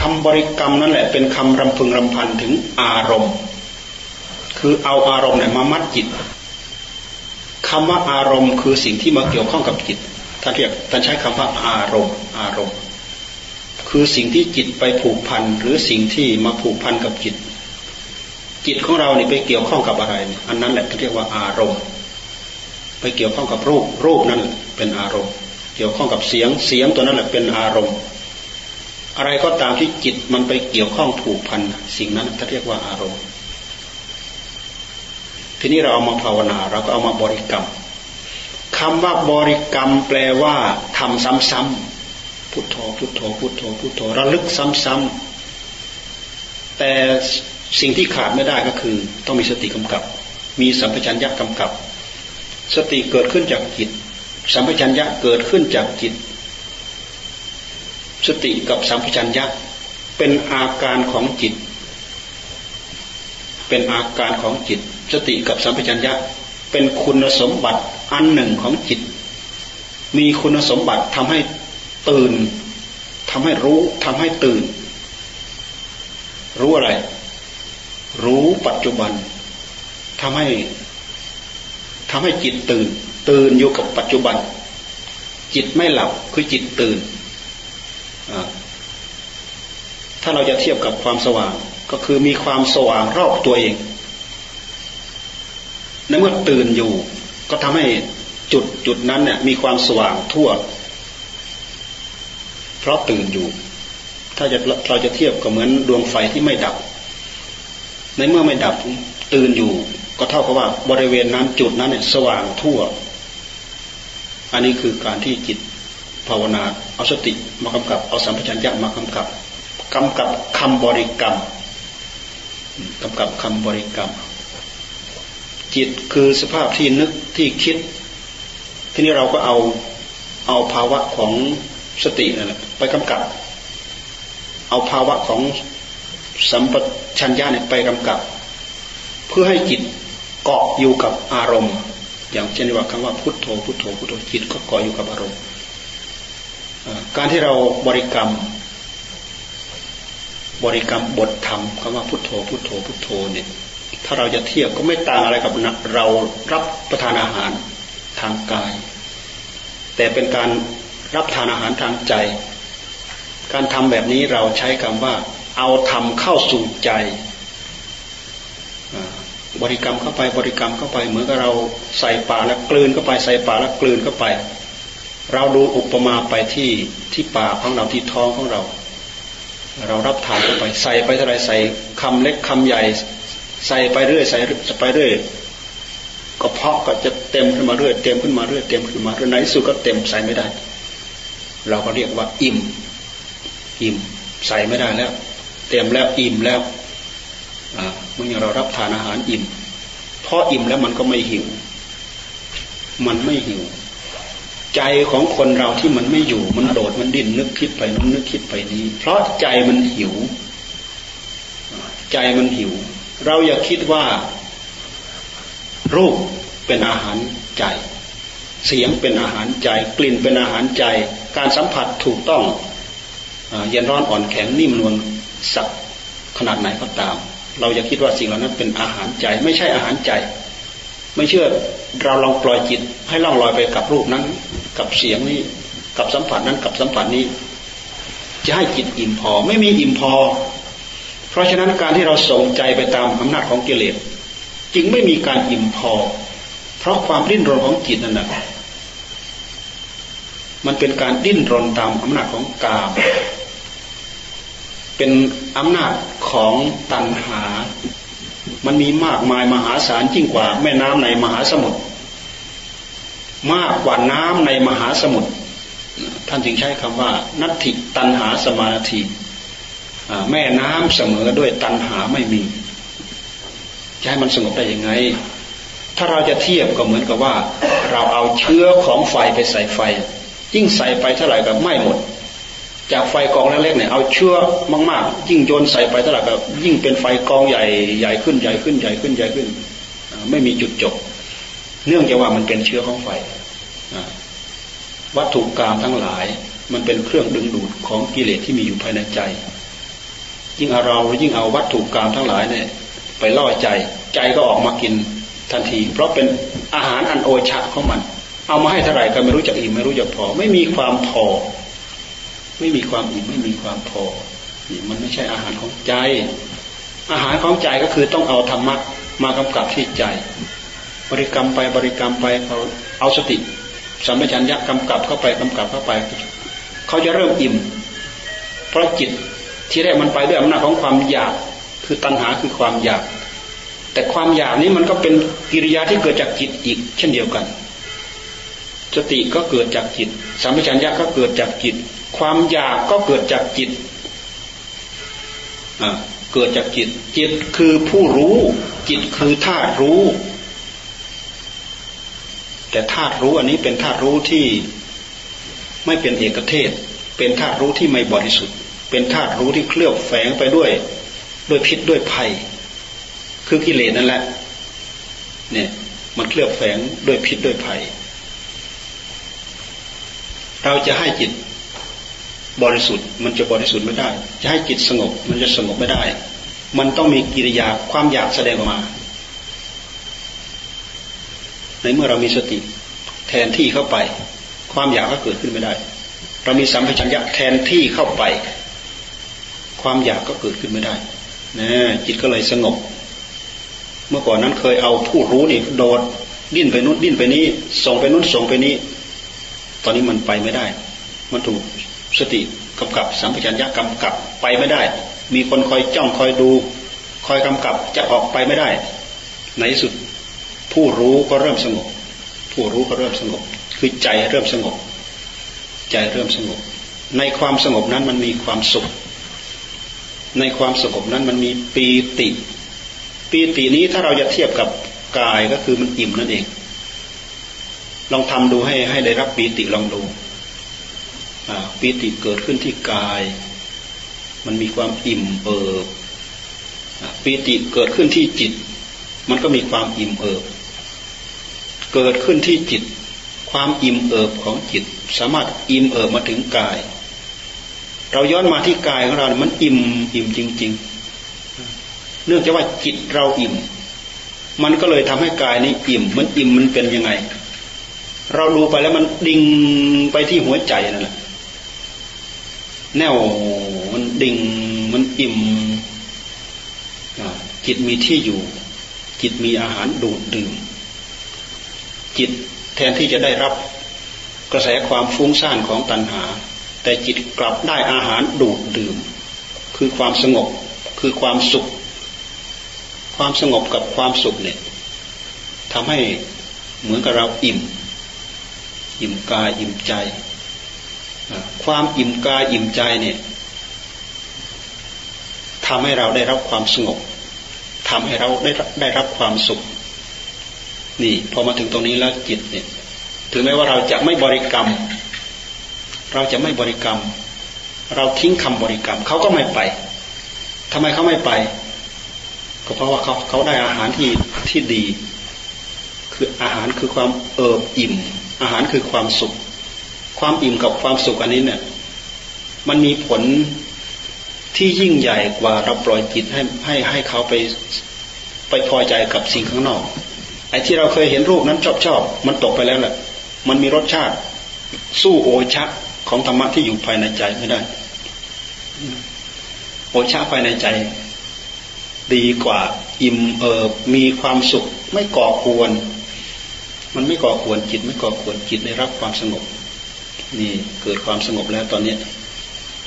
คำบริกรรมนั่นแหละเป็นคำรำพึงรำพันถึงอารมณ์ คือเอาอารมณ์เนี่ยมามัดจิตคำว่าอารมณ์คือสิ่งที่มาเกี่ยวข้องกับจิตท่านเรียกท่านใช้คำว่าอารมณ์ อารมณ์ คือสิ่งที่จิตไปผูกพันหรือสิ่งที่มาผูกพันกับจิต จิตของเราเนี่ไปเกี่ยวข้องกับอะไรอันนั้นแหละที่เรียกว่าอารมณ์ ไปเกี่ยวข้องกับรูปรูปนั้นเป็นอารมณ์ เกี่ยวข้องกับเสียงเสียงตัวนั้นแหละเป็นอารมณ์ อะไรก็ตามที่จิตมันไปเกี่ยวข้องผูกพันสิ่งนั้นเขาเรียกว่าอารมณ์ ทีนี้เราเอามาภาวนาเราก็เอามาบริกรรมคำว่าบริกรรมแปลว่าทำซ้ำๆ พุทโธพุทโธพุทโธพุทโธระลึกซ้ำๆแต่สิ่งที่ขาดไม่ได้ก็คือ ต้องมีสติกำกับ มีสัมปชัญญะกำกับ สติเกิดขึ้นจากจิต สัมปชัญญะเกิดขึ้นจากจิต สติกับสัมผัสัญญะเป็นอาการของจิต เป็นอาการของจิต สติกับสัมผัสัญญะเป็นคุณสมบัติอันหนึ่งของจิต มีคุณสมบัติทำให้ ตื่นทำให้รู้ทำให้ตื่น รู้อะไร รู้ปัจจุบันทำให้ทำให้จิตตื่น ตื่นอยู่กับปัจจุบัน จิตไม่หลับคือจิตตื่นถ้าเราจะเทียบกับความสว่างก็คือมีความสว่างรอบตัวเองในเมื่อตื่นอยู่ ก็ทำให้จุดจุดนั้นเนี่ยมีความสว่างทั่ว เพราะตื่นอยู่ ถ้าจะเราจะเทียบก็เหมือนดวงไฟที่ไม่ดับ ในเมื่อไม่ดับตื่นอยู่ ก็เท่ากับว่าบริเวณนั้นจุดนั้นเนี่ยสว่างทั่ว อันนี้คือการที่จิตภาวนาเอาสติมากำกับ เอาสัมปชัญญะมากำกับกำกับคำบริกรรมกำกับคำบริกรรม จิตคือสภาพที่นึกที่คิด ทีนี้เราก็เอาเอาภาวะของ สตินั่นแหละไปกำกับ เอาภาวะของสัมปชัญญะเนี่ยไปกำกับ เพื่อให้จิตเกาะอยู่กับอารมณ์ อย่างเช่นว่าคำว่าพุทโธพุทโธพุทโธจิตก็เกาะอยู่กับอารมณ์การที่เราบริกรรม บริกรรมบทธรรมคำว่าพุทโธพุทโธพุทโธเนี่ยถ้าเราจะเทียบก็ไม่ต่างอะไรกับเรารับประทานอาหารทางกาย แต่เป็นการ รับทานอาหารทางใจ การทำแบบนี้เราใช้คำว่า เอาทำเข้าสู่ใจ บริกรรมเข้าไปบริกรรมเข้าไป เหมือนกับเราใส่ปากแล้วกลืนเข้าไปใส่ปากแล้วกลืนเข้าไป เราดูอุปมาไปที่ที่ปากของเราที่ท้องของเรา เรารับทานเข้าไปใส่ไปเท่าไรใส่คำเล็กคำใหญ่ ใส่ไปเรื่อยใส่ไปเรื่อยก็เพาะก็จะเต็มขึ้นมาเรื่อยเต็มขึ้นมาเรื่อยเต็มขึ้นมาเรื่อยในสุดก็เต็มใส่ไม่ได้ เราก็เรียกว่าอิ่ม อิ่มใส่ไม่ได้แล้ว เต็มแล้วอิ่มแล้วเมื่อเรารับทานอาหารอิ่มพออิ่มแล้วมันก็ไม่หิว มันไม่หิว ใจของคนเราที่มันไม่อยู่ มันโดดมันดิ้นนึกคิดไปนู้นนึกคิดไปนี้ เพราะใจมันหิว ใจมันหิว เราอย่าคิดว่า รูปเป็นอาหารใจ เสียงเป็นอาหารใจ กลิ่นเป็นอาหารใจ การสัมผัสถูกต้องเย็นร้อนอ่อนแข็งนิ่มนวลสักขนาดไหนก็ตาม เราอย่าคิดว่าสิ่งเหล่านั้นเป็นอาหารใจ ไม่ใช่อาหารใจ ไม่เชื่อเราลองปล่อยจิต ให้ล่องลอยไปกับรูปนั้น กับเสียงนี้กับสัมผัสนั้นกับสัมผัสนี้ จะให้จิตอิ่มพอ ไม่มีอิ่มพอ เพราะฉะนั้นการที่เราส่งใจไปตามอำนาจของกิเลสจึงไม่มีการอิ่มพอ เพราะความดิ้นรนของจิตนั่นแหละ มันเป็นการดิ้นรนตามอำนาจของกามเป็นอำนาจของตัณหา มันมีมากมายมหาศาลยิ่งกว่าแม่น้ำในมหาสมุทร มากกว่าน้ำในมหาสมุทร ท่านจึงใช้คำว่า นัตถิตันหาสมาธิแม่น้ำเสมอด้วยตันหาไม่มี จะให้มันสงบได้ยังไง ถ้าเราจะเทียบก็เหมือนกับว่า เราเอาเชื้อของไฟไปใส่ไฟ ยิ่งใส่ไปเท่าไหร่ก็ไหม้หมด จากไฟกองเล็กๆเนี่ยเอาเชื้อมากๆ ยิ่งโยนใส่ไปเท่าไหร่ก็ยิ่งเป็นไฟกองใหญ่ใหญ่ขึ้นใหญ่ขึ้นใหญ่ขึ้นใหญ่ขึ้น ไม่มีจุดจบ เนื่องจากว่ามันเป็นเชื้อของไฟวัตถุกรรมทั้งหลาย มันเป็นเครื่องดึงดูดของกิเลสที่มีอยู่ภายในใจ ยิ่งเอาเรายิ่งเอาวัตถุกรรมทั้งหลายเนี่ยไปล่อใจ ใจก็ออกมากินทันที เพราะเป็นอาหารอันโอชะของมัน เอามาให้เท่าไหร่ก็ไม่รู้จักอิ่มไม่รู้จักพอ ไม่มีความพอ ไม่มีความอิ่มไม่มีความพอนี่มันไม่ใช่อาหารของใจ อาหารของใจก็คือต้องเอาธรรมะมากำกับที่ใจ บริกรรมไปบริกรรมไปเขาเอาสติสัมปชัญญะกำกับเข้าไปกำกับเข้าไป เขาจะเริ่มอิ่ม เพราะจิตที่แรกมันไปด้วยอำนาจของความอยากคือตัณหาคือความอยาก แต่ความอยากนี้มันก็เป็นกิริยาที่เกิดจากจิตอีกเช่นเดียวกัน สติก็เกิดจากจิตสัมปชัญญะก็เกิดจากจิต ความอยากก็เกิดจากจิตเกิดจากจิต จิตคือผู้รู้ จิตคือธาตุรู้ แต่ธาตุรู้อันนี้เป็นธาตุรู้ที่ไม่เป็นเอกเทศ เป็นธาตุรู้ที่ไม่บริสุทธิ์ เป็นธาตุรู้ที่เคลือบแฝงไปด้วย ด้วยพิษด้วยภัย คือกิเลสนั่นแหละ เนี่ย มันเคลือบแฝงด้วยพิษด้วยภัย เราจะให้จิตบริสุทธิ์ มันจะบริสุทธิ์ไม่ได้ จะให้จิตสงบ มันจะสงบไม่ได้ มันต้องมีกิริยาความอยากแสดงออกมา ในเมื่อเรามีสติแทนที่เข้าไป ความอยากก็เกิดขึ้นไม่ได้ เรามีสัมผัสัญญะแทนที่เข้าไป ความอยากก็เกิดขึ้นไม่ได้นะจิตก็เลยสงบ เมื่อก่อนนั้นเคยเอาผู้รู้นี่โดดดิ้นไปนู้นดิ้นไปนี้ ส่งไปนู้นส่งไปนี้ ตอนนี้มันไปไม่ได้ มันถูกสติกำกับสัมปชัญญะกำกับไปไม่ได้ มีคนคอยจ้องคอยดู คอยกำกับจะออกไปไม่ได้ ในที่สุดผู้รู้ก็เริ่มสงบ ผู้รู้ก็เริ่มสงบ คือใจเริ่มสงบ ใจเริ่มสงบ ในความสงบนั้นมันมีความสุข ในความสงบนั้นมันมีปีติ ปีตินี้ถ้าเราจะเทียบกับกายก็คือมันอิ่มนั่นเอง ลองทำดูให้ให้ได้รับปีติลองดูปีติเกิดขึ้นที่กาย มันมีความอิ่มเอิบปีติเกิดขึ้นที่จิต มันก็มีความอิ่มเอิบ เกิดขึ้นที่จิต ความอิ่มเอิบของจิต สามารถอิ่มเอิบมาถึงกาย เราย้อนมาที่กายของเรา มันอิ่มอิ่มจริง ๆ เนื่องจากว่าจิตเราอิ่ม มันก็เลยทำให้กายนี้อิ่ม มันอิ่มมันเป็นยังไง เราดูไปแล้วมันดิ่งไปที่หัวใจนั่นแหละแนวมันดิ่งมันอิ่มจิตมีที่อยู่ จิตมีอาหารดูดดื่ม จิตแทนที่จะได้รับกระแสความฟุ้งซ่านของตัณหา แต่จิตกลับได้อาหารดูดดื่ม คือความสงบคือความสุข ความสงบกับความสุขเนี่ยทำให้เหมือนกับเราอิ่ม อิ่มกายอิ่มใจ ความอิ่มกายอิ่มใจเนี่ยทำให้เราได้รับความสงบทำให้เราได้ได้รับความสุข นี่พอมาถึงตรงนี้แล้วจิตเนี่ยถึงแม้ว่าเราจะไม่บริกรรม เราจะไม่บริกรรม เราทิ้งคำบริกรรมเขาก็ไม่ไปทำไมเขาไม่ไป ก็เพราะว่าเขาเขาได้อาหารที่ที่ดี คืออาหารคือความเอิบอิ่ม อาหารคือความสุข ความอิ่มกับความสุขอันนี้เนี่ย มันมีผลที่ยิ่งใหญ่กว่าเราปล่อยจิตให้ให้ให้เขาไปไปพอใจกับสิ่งข้างนอก ไอ้ที่เราเคยเห็นรูปนั้นชอบชอบมันตกไปแล้วแหละมันมีรสชาติ สู้โอชะของธรรมะที่อยู่ภายในใจไม่ได้ โอชะภายในใจ ดีกว่าอิ่มเอิบมีความสุขไม่ก่อควร มันไม่ก่อควรจิตไม่ก่อควรจิตได้รับความสงบ นี่เกิดความสงบแล้วตอนนี้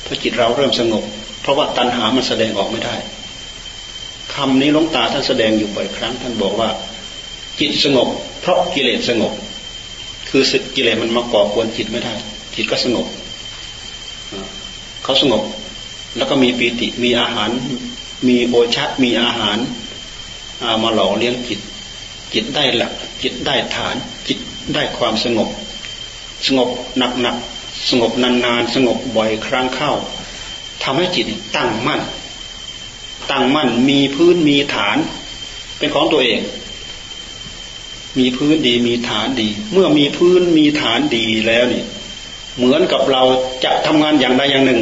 พอจิตเราเริ่มสงบ เพราะว่าตัณหามันแสดงออกไม่ได้คำนี้ลงตาท่านแสดงอยู่บ่อยครั้ง ท่านบอกว่า จิตสงบ เพราะกิเลสสงบ คือสึกกิเลสมันมาก่อกวนจิตไม่ได้ จิตก็สงบเขาสงบ แล้วก็มีปีติมีอาหาร มีโอชะมีอาหารมาหล่อเลี้ยงจิต จิตได้หลัก จิตได้ฐาน จิตได้ความสงบ สงบหนักๆสงบนานๆ สงบบ่อยครั้งเข้าทำให้จิตตั้งมั่น ตั้งมั่นมีพื้นมีฐาน เป็นของตัวเอง มีพื้นดีมีฐานดี เมื่อมีพื้นมีฐานดีแล้วนี่เหมือนกับเราจะทำงานอย่างใดอย่างหนึ่ง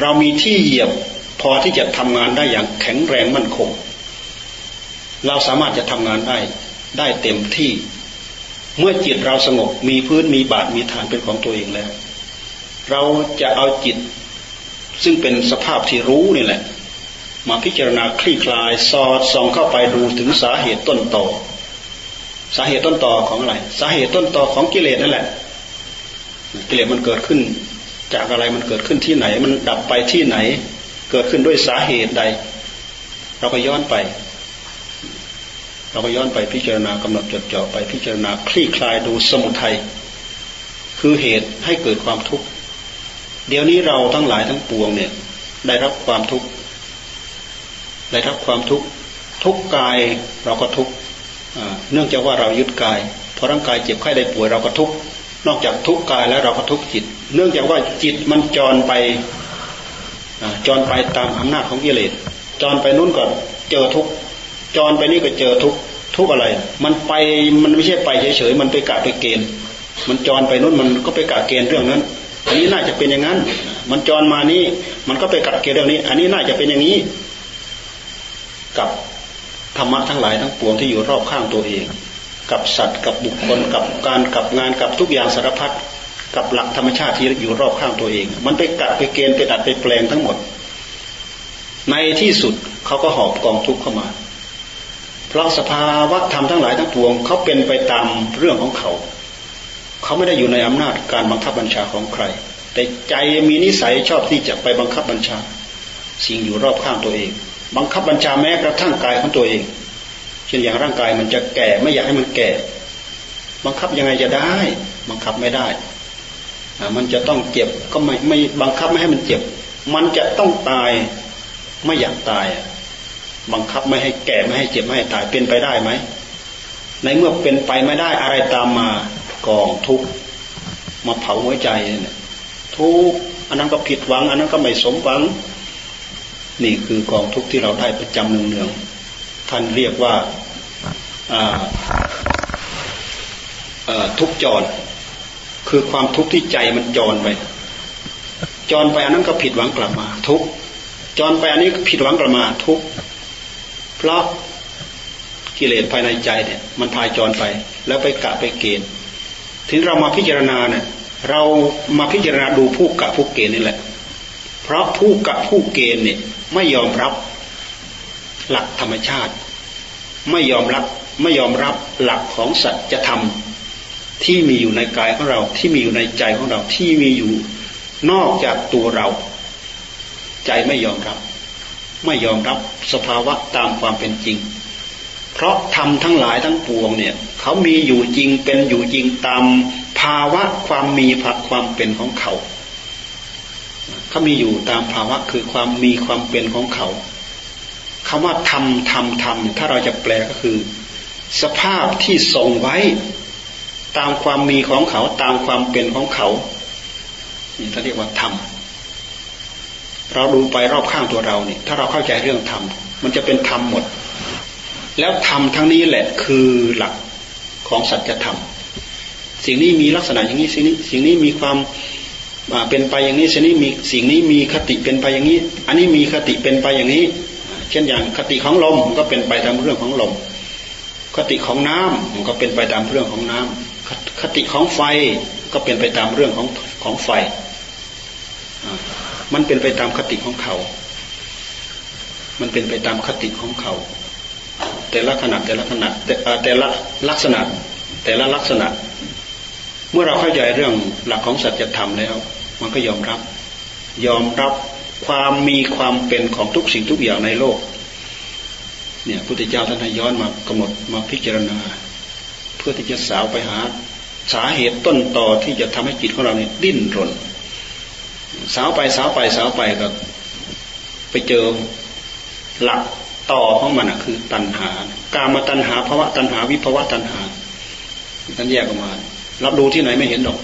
เรามีที่เหยียบพอที่จะทำงานได้อย่างแข็งแรงมั่นคง เราสามารถจะทำงานได้ได้เต็มที่ เมื่อจิตเราสงบมีพื้นมีบาทมีฐานเป็นของตัวเองแล้ว เราจะเอาจิตซึ่งเป็นสภาพที่รู้นี่แหละ มาพิจารณาคลี่คลายสอดส่องเข้าไปดูถึงสาเหตุต้นต่อสาเหตุต้นต่อของอะไร สาเหตุต้นต่อของกิเลสนั่นแหละ กิเลสมันเกิดขึ้น จากอะไรมันเกิดขึ้นที่ไหน มันดับไปที่ไหน เกิดขึ้นด้วยสาเหตุใด เราก็ย้อนไป เราก็ย้อนไปพิจารณากำหนดจดจ่อไปพิจารณาคลี่คลายดูสมุทัยคือเหตุให้เกิดความทุกข์เดี๋ยวนี้เราทั้งหลายทั้งปวงเนี่ย ได้รับความทุกข์ได้รับความทุกข์ทุกกายเราก็ทุกข์เนื่องจากว่าเรายึดกายพอร่างกายเจ็บไข้ได้ป่วยเราก็ทุกข์นอกจากทุกกายแล้วเราก็ทุกจิต เนื่องจากว่าจิตมันจรไปจรไปตามอำนาจของกิเลสจรไปนู้นก่อนเจอทุก จรไปนี่ก็เจอทุกทุกอะไร มันไปมันไม่ใช่ไปเฉยๆมันไปกะไปเกณฑ์มันจรไปนู้นมันก็ไปกะเกณฑ์เรื่องนั้น อันนี้น่าจะเป็นอย่างนั้น มันจรมานี้มันก็ไปกะเกณฑ์เรื่องนี้ อันนี้น่าจะเป็นอย่างนี้ กับธรรมะทั้งหลายทั้งปวงที่อยู่รอบข้างตัวเอง กับสัตว์กับบุคคลกับการกับงานกับทุกอย่างสารพัดกับหลักธรรมชาติที่อยู่รอบข้างตัวเอง มันไปกัดไปเกณฑ์ไปดัดไปแปลงทั้งหมด ในที่สุดเขาก็หอบกองทุกข์เข้ามา เพราะสภาวะธรรมทั้งหลายทั้งปวงเขาเป็นไปตามเรื่องของเขา เขาไม่ได้อยู่ในอำนาจการบังคับบัญชาของใคร แต่ใจมีนิสัยชอบที่จะไปบังคับบัญชา สิ่งอยู่รอบข้างตัวเอง บังคับบัญชาแม้กระทั่งกายของตัวเอง เช่นอย่างร่างกายมันจะแก่ไม่อยากให้มันแก่ บังคับยังไงจะได้ บังคับไม่ได้มันจะต้องเจ็บก็ไม่ไม่บังคับไม่ให้มันเจ็บ มันจะต้องตายไม่อยากตาย บังคับไม่ให้แก่ไม่ให้เจ็บไม่ให้ตายเป็นไปได้ไหม ในเมื่อเป็นไปไม่ได้อะไรตามมากองทุกมาเผาหัวใจเนี่ยทุกอันนั้นก็ผิดหวัง อันนั้นก็ไม่สมหวัง นี่คือกองทุกที่เราได้ประจำเนืองๆท่านเรียกว่าทุกจร คือความทุกข์ที่ใจมันจรไปจรไปอันนั้นก็ผิดหวังกลับมา ทุกจรไปอันนี้ผิดหวังกลับมา ทุก เพราะกิเลสภายในใจเนี่ยมันพายจรไป แล้วไปกะไปเกณฑ์ถึงเรามาพิจารณาเนี่ยเรามาพิจารณาดูผู้กะผู้เกณฑ์นี่แหละ เพราะผู้กะผู้เกณฑ์เนี่ยไม่ยอมรับหลักธรรมชาติ ไม่ยอมรับไม่ยอมรับหลักของสัจธรรมที่มีอยู่ในกายของเราที่มีอยู่ในใจของเราที่มีอยู่นอกจากตัวเรา ใจไม่ยอมรับ ไม่ยอมรับสภาวะตามความเป็นจริง เพราะทำทั้งหลายทั้งปวงเนี่ยเขามีอยู่จริงเป็นอยู่จริงตามภาวะความมีผักความเป็นของเขา เขามีอยู่ตามภาวะคือความมีความเป็นของเขาคำว่าทำทำทำถ้าเราจะแปลก็คือ สภาพที่ทรงไว้ตามความมีของเขาตามความเป็นของเขานี่เขาเรียกว่าธรรม เราดูไปรอบข้างตัวเราเนี่ย ถ้าเราเข้าใจเรื่องธรรมมันจะเป็นธรรมหมด แล้วธรรมทั้งนี้แหละคือหลักของสัจธรรมสิ่งนี้มีลักษณะอย่างนี้สิ่งนี้สิ่งนี้มีความเป็นไปอย่างนี้สิ่งนี้มีสิ่งนี้มีคติเป็นไปอย่างนี้ อันนี้มีคติเป็นไปอย่างนี้ เช่นอย่างคติของลมก็เป็นไปตามเรื่องของลม คติของน้ำมันก็เป็นไปตามเรื่องของน้ำคติของไฟก็เป็นไปตามเรื่องของของไฟ มันเป็นไปตามคติของเขา มันเป็นไปตามคติของเขา แต่ละขนาดแต่ละขนาดแต่แต่ละลักษณะ แต่ละลักษณะ เมื่อเราเข้าใจเรื่องหลักของสัจธรรมแล้ว มันก็ยอมรับ ยอมรับความมีความเป็นของทุกสิ่งทุกอย่างในโลก เนี่ยพุทธเจ้าท่านให้ย้อนมากำหนดมาพิจารณา เพื่อที่จะสาวไปหาสาเหตุต้นต่อที่จะทำให้จิตของเราเนี่ยดิ้นรน สาวไปสาวไปสาวไปก็ไปเจอหลักต่อของมันอะคือตัณหา การมาตัณหาภาวะตัณหาวิภาวะตัณหาท่านแยกออกมาเราดูที่ไหนไม่เห็นหรอก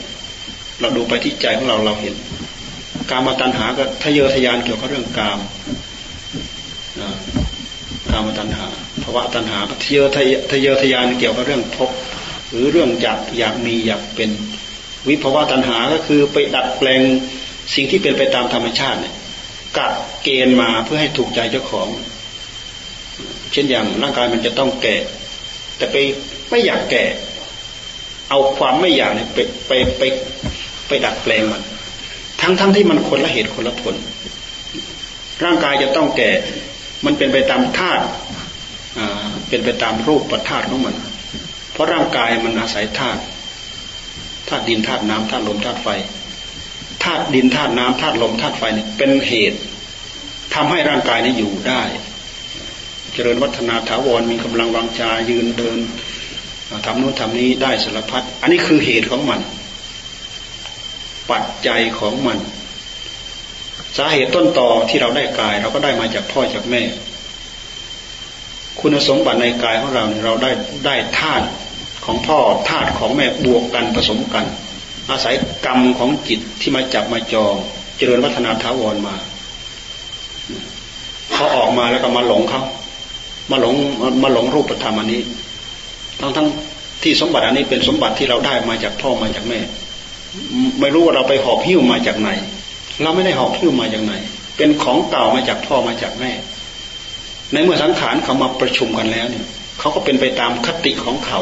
เราดูไปที่ใจของเราเราเห็น การมาตัณหาก็ทะเยอทะยานเกี่ยวกับเรื่องกามกามตัณหาภาวะตัณหาก็ทะเยอทะเยอทะยานเกี่ยวกับเรื่องภพหรือเรื่องอยากอยากมีอยากเป็นวิภาวะตัณหาก็คือไปดัดแปลง สิ่งที่เป็นไปตามธรรมชาติเนี่ยกัดเกณฑ์มาเพื่อให้ถูกใจเจ้าของ เช่นอย่างร่างกายมันจะต้องแก่ แต่ไปไม่อยากแก่ เอาความไม่อยากเนี่ยไปไปไปไปดัดแปลงมัน ทั้งทั้งที่มันคนละเหตุคนละผล ร่างกายจะต้องแก่ มันเป็นไปตามธาตุเป็นไปตามรูปประธาตุของมัน เพราะร่างกายมันอาศัยธาตุธาตุดินธาตุน้ำธาตุลมธาตุไฟ ธาตุดินธาตุน้ำธาตุลมธาตุไฟนี่เป็นเหตุทำให้ร่างกายนี้อยู่ได้ เจริญวัฒนาถาวรมีกำลังวังชายืนเดินทำโน้นทำนี้ได้สารพัดอันนี้คือเหตุของมัน ปัจจัยของมัน สาเหตุต้นต่อที่เราได้กาย เราก็ได้มาจากพ่อจากแม่ คุณสมบัติในกายของเราเราได้ได้ธาตุของพ่อธาตุของแม่บวกกันผสมกัน อาศัยกรรมของจิตที่มาจับมาจอง เจริญวัฒนาท้าวรมาเขาออกมาแล้วก็มาหลงเขามาหลงมาหลงรูปธรรมอันนี้ ทั้งทั้งที่สมบัติอันนี้เป็นสมบัติที่เราได้มาจากพ่อมาจากแม่ ไม่รู้ว่าเราไปหอบหิ้วมาจากไหน เราไม่ได้หอบหิ้วมาจากไหน เป็นของเก่ามาจากพ่อมาจากแม่ ในเมื่อสังขารเขามาประชุมกันแล้วเนี่ยเขาก็เป็นไปตามคติของเขา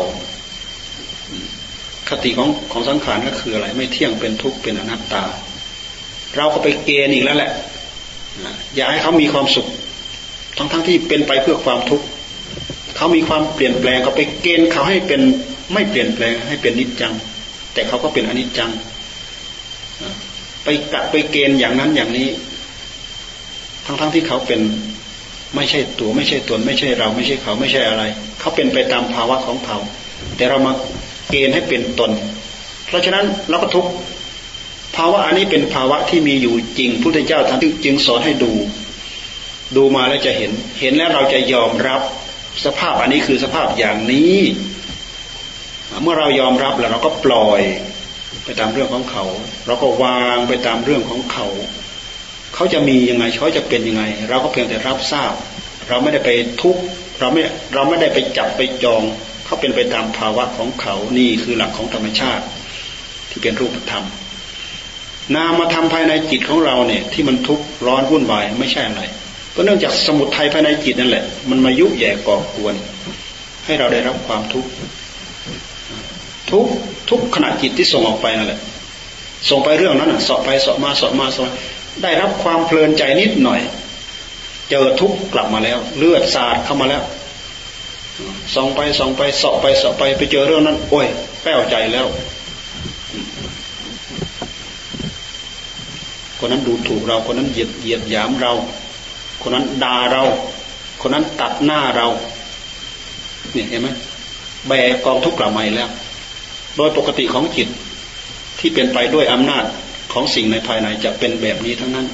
คติของของสังขารก็คืออะไร ไม่เที่ยงเป็นทุกข์เป็นอนัตตา เราก็ไปเกณฑ์อีกแล้วแหละอยากให้เขามีความสุข ทั้งทั้งที่เป็นไปเพื่อความทุกข์เขามีความเปลี่ยนแปลงก็ไปเกณฑ์เขาให้เป็นไม่เปลี่ยนแปลงให้เป็นนิจจัง แต่เขาก็เป็นอนิจจังไปไปกัดไปเกณฑ์อย่างนั้นอย่างนี้ ทั้งๆทที่เขาเป็นไม่ใช่ตัวไม่ใช่ตนไม่ใช่เราไม่ใช่เขาไม่ใช่อะไร เขาเป็นไปตามภาวะของเขา แต่เรามา เกณฑ์ให้เป็นตน เพราะฉะนั้นเราก็ทุกภาวะอันนี้เป็นภาวะที่มีอยู่จริงพุทธเจ้าท่านจึงสอนให้ดู ดูมาแล้วจะเห็น เห็นแล้วเราจะยอมรับสภาพอันนี้คือสภาพอย่างนี้ เมื่อเรายอมรับแล้วเราก็ปล่อยไปตามเรื่องของเขา เราก็วางไปตามเรื่องของเขา เขาจะมียังไงเขาจะเป็นยังไง เราก็เพียงแต่รับทราบ เราไม่ได้ไปทุกเราไม่เราไม่ได้ไปจับไปจอง เขาเป็นไปตามภาวะของเขานี่คือหลักของธรรมชาติ ที่เป็นรูปธรรม นามธรรมภายในจิตของเราเนี่ย ที่มันทุกข์ร้อนวุ่นวายไม่ใช่อะไรก็เนื่องจากสมุทัยภายในจิตนั่นแหละ มันมายุแย่ก่อกวน ให้เราได้รับความทุกข์ทุกทุกขณะจิตที่ส่งออกไปนั่นแหละ ส่งไปเรื่องนั้นสอบไปสอบมาสอบมาสอบได้รับความเพลินใจนิดหน่อย เจอทุกข์กลับมาแล้ว เลือดสาดเข้ามาแล้ว ส่องไปส่องไปสอบไปสอบไปไปเจอเรื่องนั้น โอ้ยแป้วใจแล้ว คนนั้นดูถูกเรา คนนั้นเหยียดเหยียดหยามเรา คนนั้นด่าเรา คนนั้นตัดหน้าเรา เนี่ยเห็นไหมแบกกองทุกข์กลับมาแล้ว โดยปกติของจิตที่เป็นไปด้วยอำนาจของสิ่งในภายในจะเป็นแบบนี้ทั้งนั้น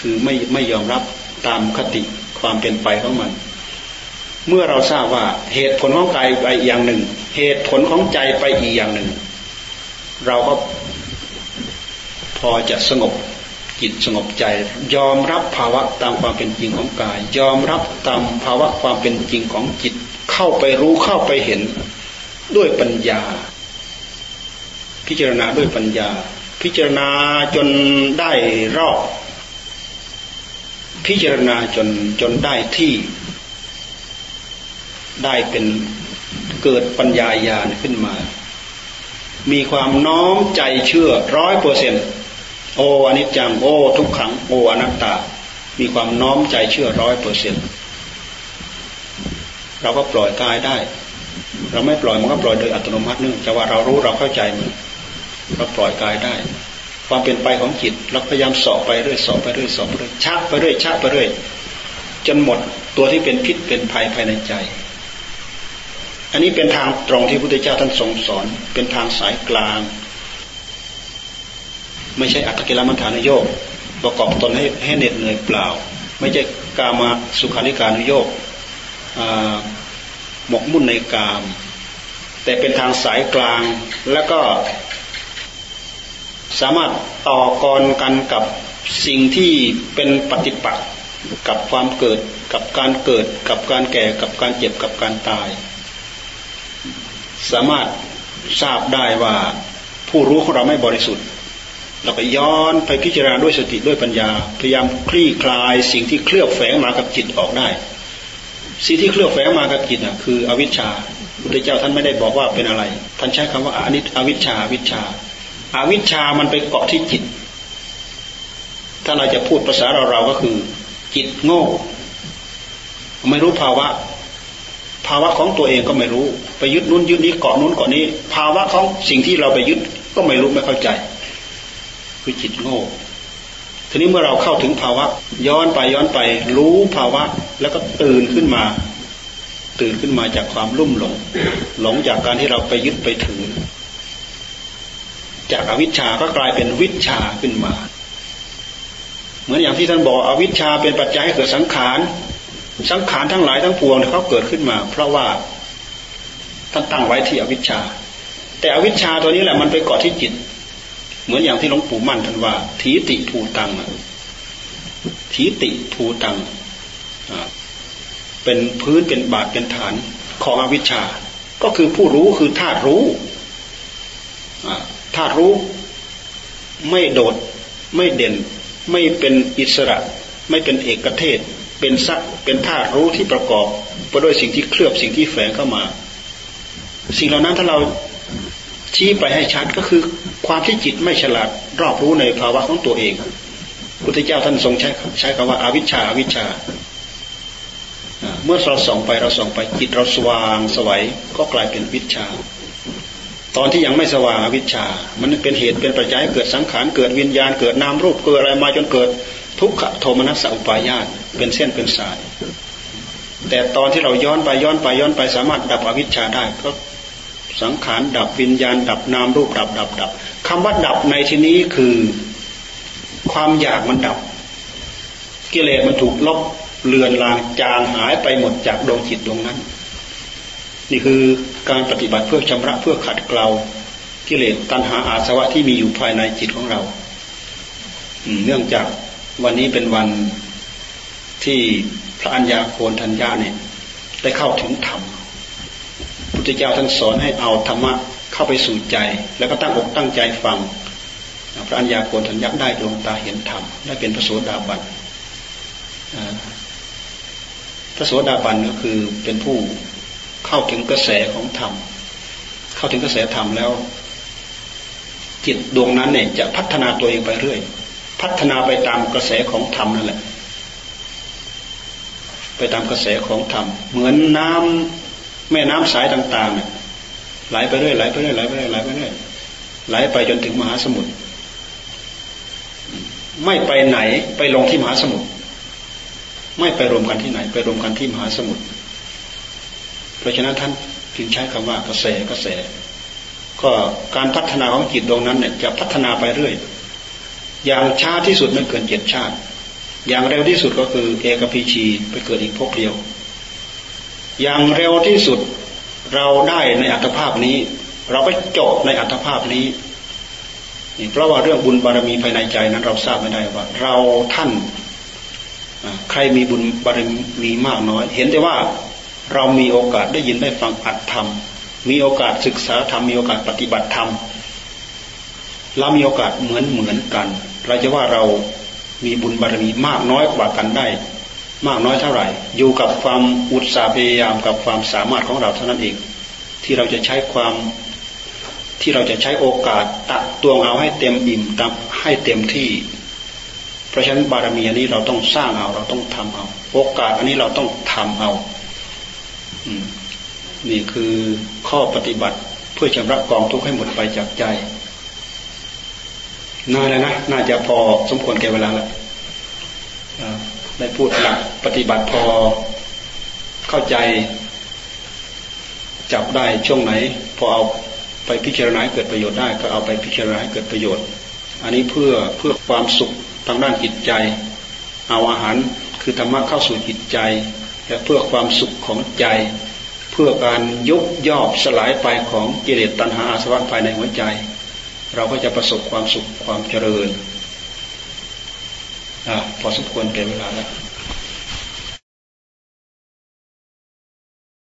คือไม่ไม่ยอมรับตามคติความเป็นไปของมัน เมื่อเราทราบว่าเหตุผลของกายไปอย่างหนึ่ง เหตุผลของใจไปอีกอย่างหนึ่ง เราก็พอจะสงบจิตสงบใจ ยอมรับภาวะตามความเป็นจริงของกาย ยอมรับตามภาวะความเป็นจริงของจิต เข้าไปรู้เข้าไปเห็นด้วยปัญญา พิจารณาด้วยปัญญา พิจารณาจนได้รอบพิจารณาจนจนได้ที่ ได้เป็นเกิดปัญญาญาณขึ้นมา มีความน้อมใจเชื่อร้อยเปอร์เซ็นโออนิจจังโอทุกขังโออนัตตา มีความน้อมใจเชื่อร้อยเปอร์เซ็นเราก็ปล่อยกายได้ เราไม่ปล่อยมันก็ปล่อยโดยอัตโนมัติเนื่องจากว่าเรารู้เราเข้าใจมันเราปล่อยกายได้ ความเป็นไปของจิตเราพยายามสอบไปเรื่อยสอบไปเรื่อยสอบไปเรื่อยชักไปเรื่อยชักไปเรื่อยจนหมดตัวที่เป็นพิษเป็นภัยภายในใจ อันนี้เป็นทางตรงที่พระพุทธเจ้าท่านทรงสอน เป็นทางสายกลาง ไม่ใช่อัตกิลมัฏฐานโยกประกอบตนให้ให้เหน็ดเหนื่อยเปล่า ไม่ใช่กามาสุขาริการุโยกหมกมุ่นในกาม แต่เป็นทางสายกลางแล้วก็สามารถต่อกรกันกับสิ่งที่เป็นปฏิปักษ์กับความเกิด กับการเกิด กับการแก่กับการเจ็บกับการตาย สามารถทราบได้ว่าผู้รู้ของเราไม่บริสุทธิ์เราไปย้อนไปพิจารณาด้วยสติด้วยปัญญา พยายามคลี่คลายสิ่งที่เคลือบแฝงมากับจิตออกได้ สิ่งที่เคลือบแฝงมากับจิตอะคืออวิชชาพุทธเจ้าท่านไม่ได้บอกว่าเป็นอะไร ท่านใช้คำว่าอนิจอวิชชาอวิชชาอาวิชชามันไปเกาะที่จิต ถ้าเราจะพูดภาษาเราเราก็คือ จิตโง่ ไม่รู้ภาวะ ภาวะของตัวเองก็ไม่รู้ ไปยึดนู้นยึดนี้เกาะนู้นเกาะนี้ ภาวะของสิ่งที่เราไปยึดก็ไม่รู้ไม่เข้าใจ คือจิตโง่ทีนี้เมื่อเราเข้าถึงภาวะ ย้อนไปย้อนไป รู้ภาวะแล้วก็ตื่นขึ้นมา ตื่นขึ้นมาจากความลุ่มหลง หลงจากการที่เราไปยึดไปถือ จากอวิชชาก็กลายเป็นวิชาขึ้นมา เหมือนอย่างที่ท่านบอกอวิชชาเป็นปัจจัยให้เกิดสังขารสังขารทั้งหลายทั้งปวงเขาเกิดขึ้นมา เพราะว่า ท่านตั้งไว้ที่อวิชชา แต่อวิชชาตัวนี้แหละมันไปเกาะที่จิต เหมือนอย่างที่หลวงปู่มั่นท่านว่าทีติภูตังทีติภูตังเป็นพื้นเป็นบาทเป็นฐานของอวิชชา ก็คือผู้รู้คือธาตุรู้ถ้ารู้ไม่โดดไม่เด่น ไม่เป็นอิสระ ไม่เป็นเอกเทศ เป็นสักเป็นธาตุรู้ที่ประกอบไปด้วยสิ่งที่เคลือบสิ่งที่แฝงเข้ามา สิ่งเหล่านั้นถ้าเราชี้ไปให้ชัดก็คือความที่จิตไม่ฉลาดรอบรู้ในภาวะของตัวเองพุทธเจ้าท่านทรงใช้ใช้คำว่าอาวิชชาอาวิชชา เมื่อเราส่องไปเราส่องไปจิตเราสว่างสวัยก็กลายเป็นวิชา ตอนที่ยังไม่สว่างอวิชชา มันเป็นเหตุเป็นปัจจัยเกิดสังขารเกิดวิญญาณเกิดนามรูปเกิดอะไรมาจนเกิดทุกขโทมนัสอุปายาตเป็นเส้นเป็นสาย แต่ตอนที่เราย้อนไปย้อนไปย้อนไปสามารถดับอวิชชาได้ก็ สังขารดับวิญญาณ ดับนามรูปดับดับดับคำว่าดับในที่นี้คือ ความอยากมันดับ กิเลสมันถูกลบเลือนลางจางหายไปหมดจากดวงจิตดวงนั้น นี่คือการปฏิบัติเพื่อชำระเพื่อขัดเกลากิเลสตัณหาอาสวะที่มีอยู่ภายในจิตของเราเนื่องจากวันนี้เป็นวันที่พระัญญาโคนทัญญาเนี่ย ได้เข้าถึงธรรม ทธเจ้าท่านสอนให้เอาธรรมะเข้าไปสู่ใจ แล้วก็ตั้งอกตั้งใจฟัง พระัญญาโคนทัญญาได้ดวงตาเห็นธรรมได้เป็นพระโสดาบันพระโสดาบันก็คือเป็นผู้เข้าถึงกระแสของธรรม เข้าถึงกระแสธรรมแล้ว จิตดวงนั้นเนี่ยจะพัฒนาตัวเองไปเรื่อย พัฒนาไปตามกระแสของธรรมนั่นแหละ ไปตามกระแสของธรรม เหมือนน้ำ แม่น้ำสายต่างๆเนี่ยไหลไปเรื่อยไหลไปเรื่อยไหลไปเรื่อยไหลไปเรื่อยไหลไปจนถึงมหาสมุทรไม่ไปไหนไปลงที่มหาสมุทรไม่ไปรวมกันที่ไหน ไปรวมกันที่มหาสมุทรเพราะฉะนั้นท่านจึงใช้คำว่ากระแสกระแส ก็การพัฒนาของจิตดวงนั้นเนี่ยจะพัฒนาไปเรื่อย อย่างช้าที่สุดไม่เกินเจ็ดชาติ อย่างเร็วที่สุดก็คือเอกพีชีไปเกิดอีกภพเดียว อย่างเร็วที่สุดเราได้ในอัตภาพนี้ เราไปจบในอัตภาพนี้นี่เพราะว่าเรื่องบุญบารมีภายในใจนั้น เราทราบไม่ได้ว่า เราท่านใครมีบุญบารมีมากน้อย เห็นแต่ว่าเรามีโอกาสได้ยินได้ฟังอัตธรรม มีโอกาสศึกษาธรรมมีโอกาสปฏิบัติธรรมเรามีโอกาสเหมือนเหมือนกัน เราจะว่าเรามีบุญบารมีมากน้อยกว่ากันได้ มากน้อยเท่าไหร่ อยู่กับความอุตสาห์พยายามกับความสามารถของเราเท่านั้นเอง ที่เราจะใช้ความที่เราจะใช้โอกาสตักตวงเอาให้เต็มอิ่มตัให้เต็มที่ เพราะฉะนั้นบารมีอันนี้เราต้องสร้างเอาเราต้องทำเอา โอกาสอันนี้เราต้องทำเอาอนี่คือข้อปฏิบัติเพื่อชำระกองทุกข์ให้หมดไปจากใจน่าแล้วนะ น่าจะพอสมควรแก่เวลาแล้ว ได้พูดหลักปฏิบัติพอเข้าใจ จับได้ช่วงไหน พอเอาไปพิจารณาเกิดประโยชน์ได้ก็เอาไปพิจารณาเกิดประโยชน์ อันนี้เพื่อเพื่อความสุขทางด้านจิตใจ เอาอาหารคือธรรมะเข้าสู่จิตใจ และเพื่อความสุขของใจ เพื่อการยุบย่อสลายไปของกิเลสตัณหาอาสวะภายในหัวใจ เราก็จะประสบความสุขความเจริญ อ่าพอสมควรแก่เวลาแล้ว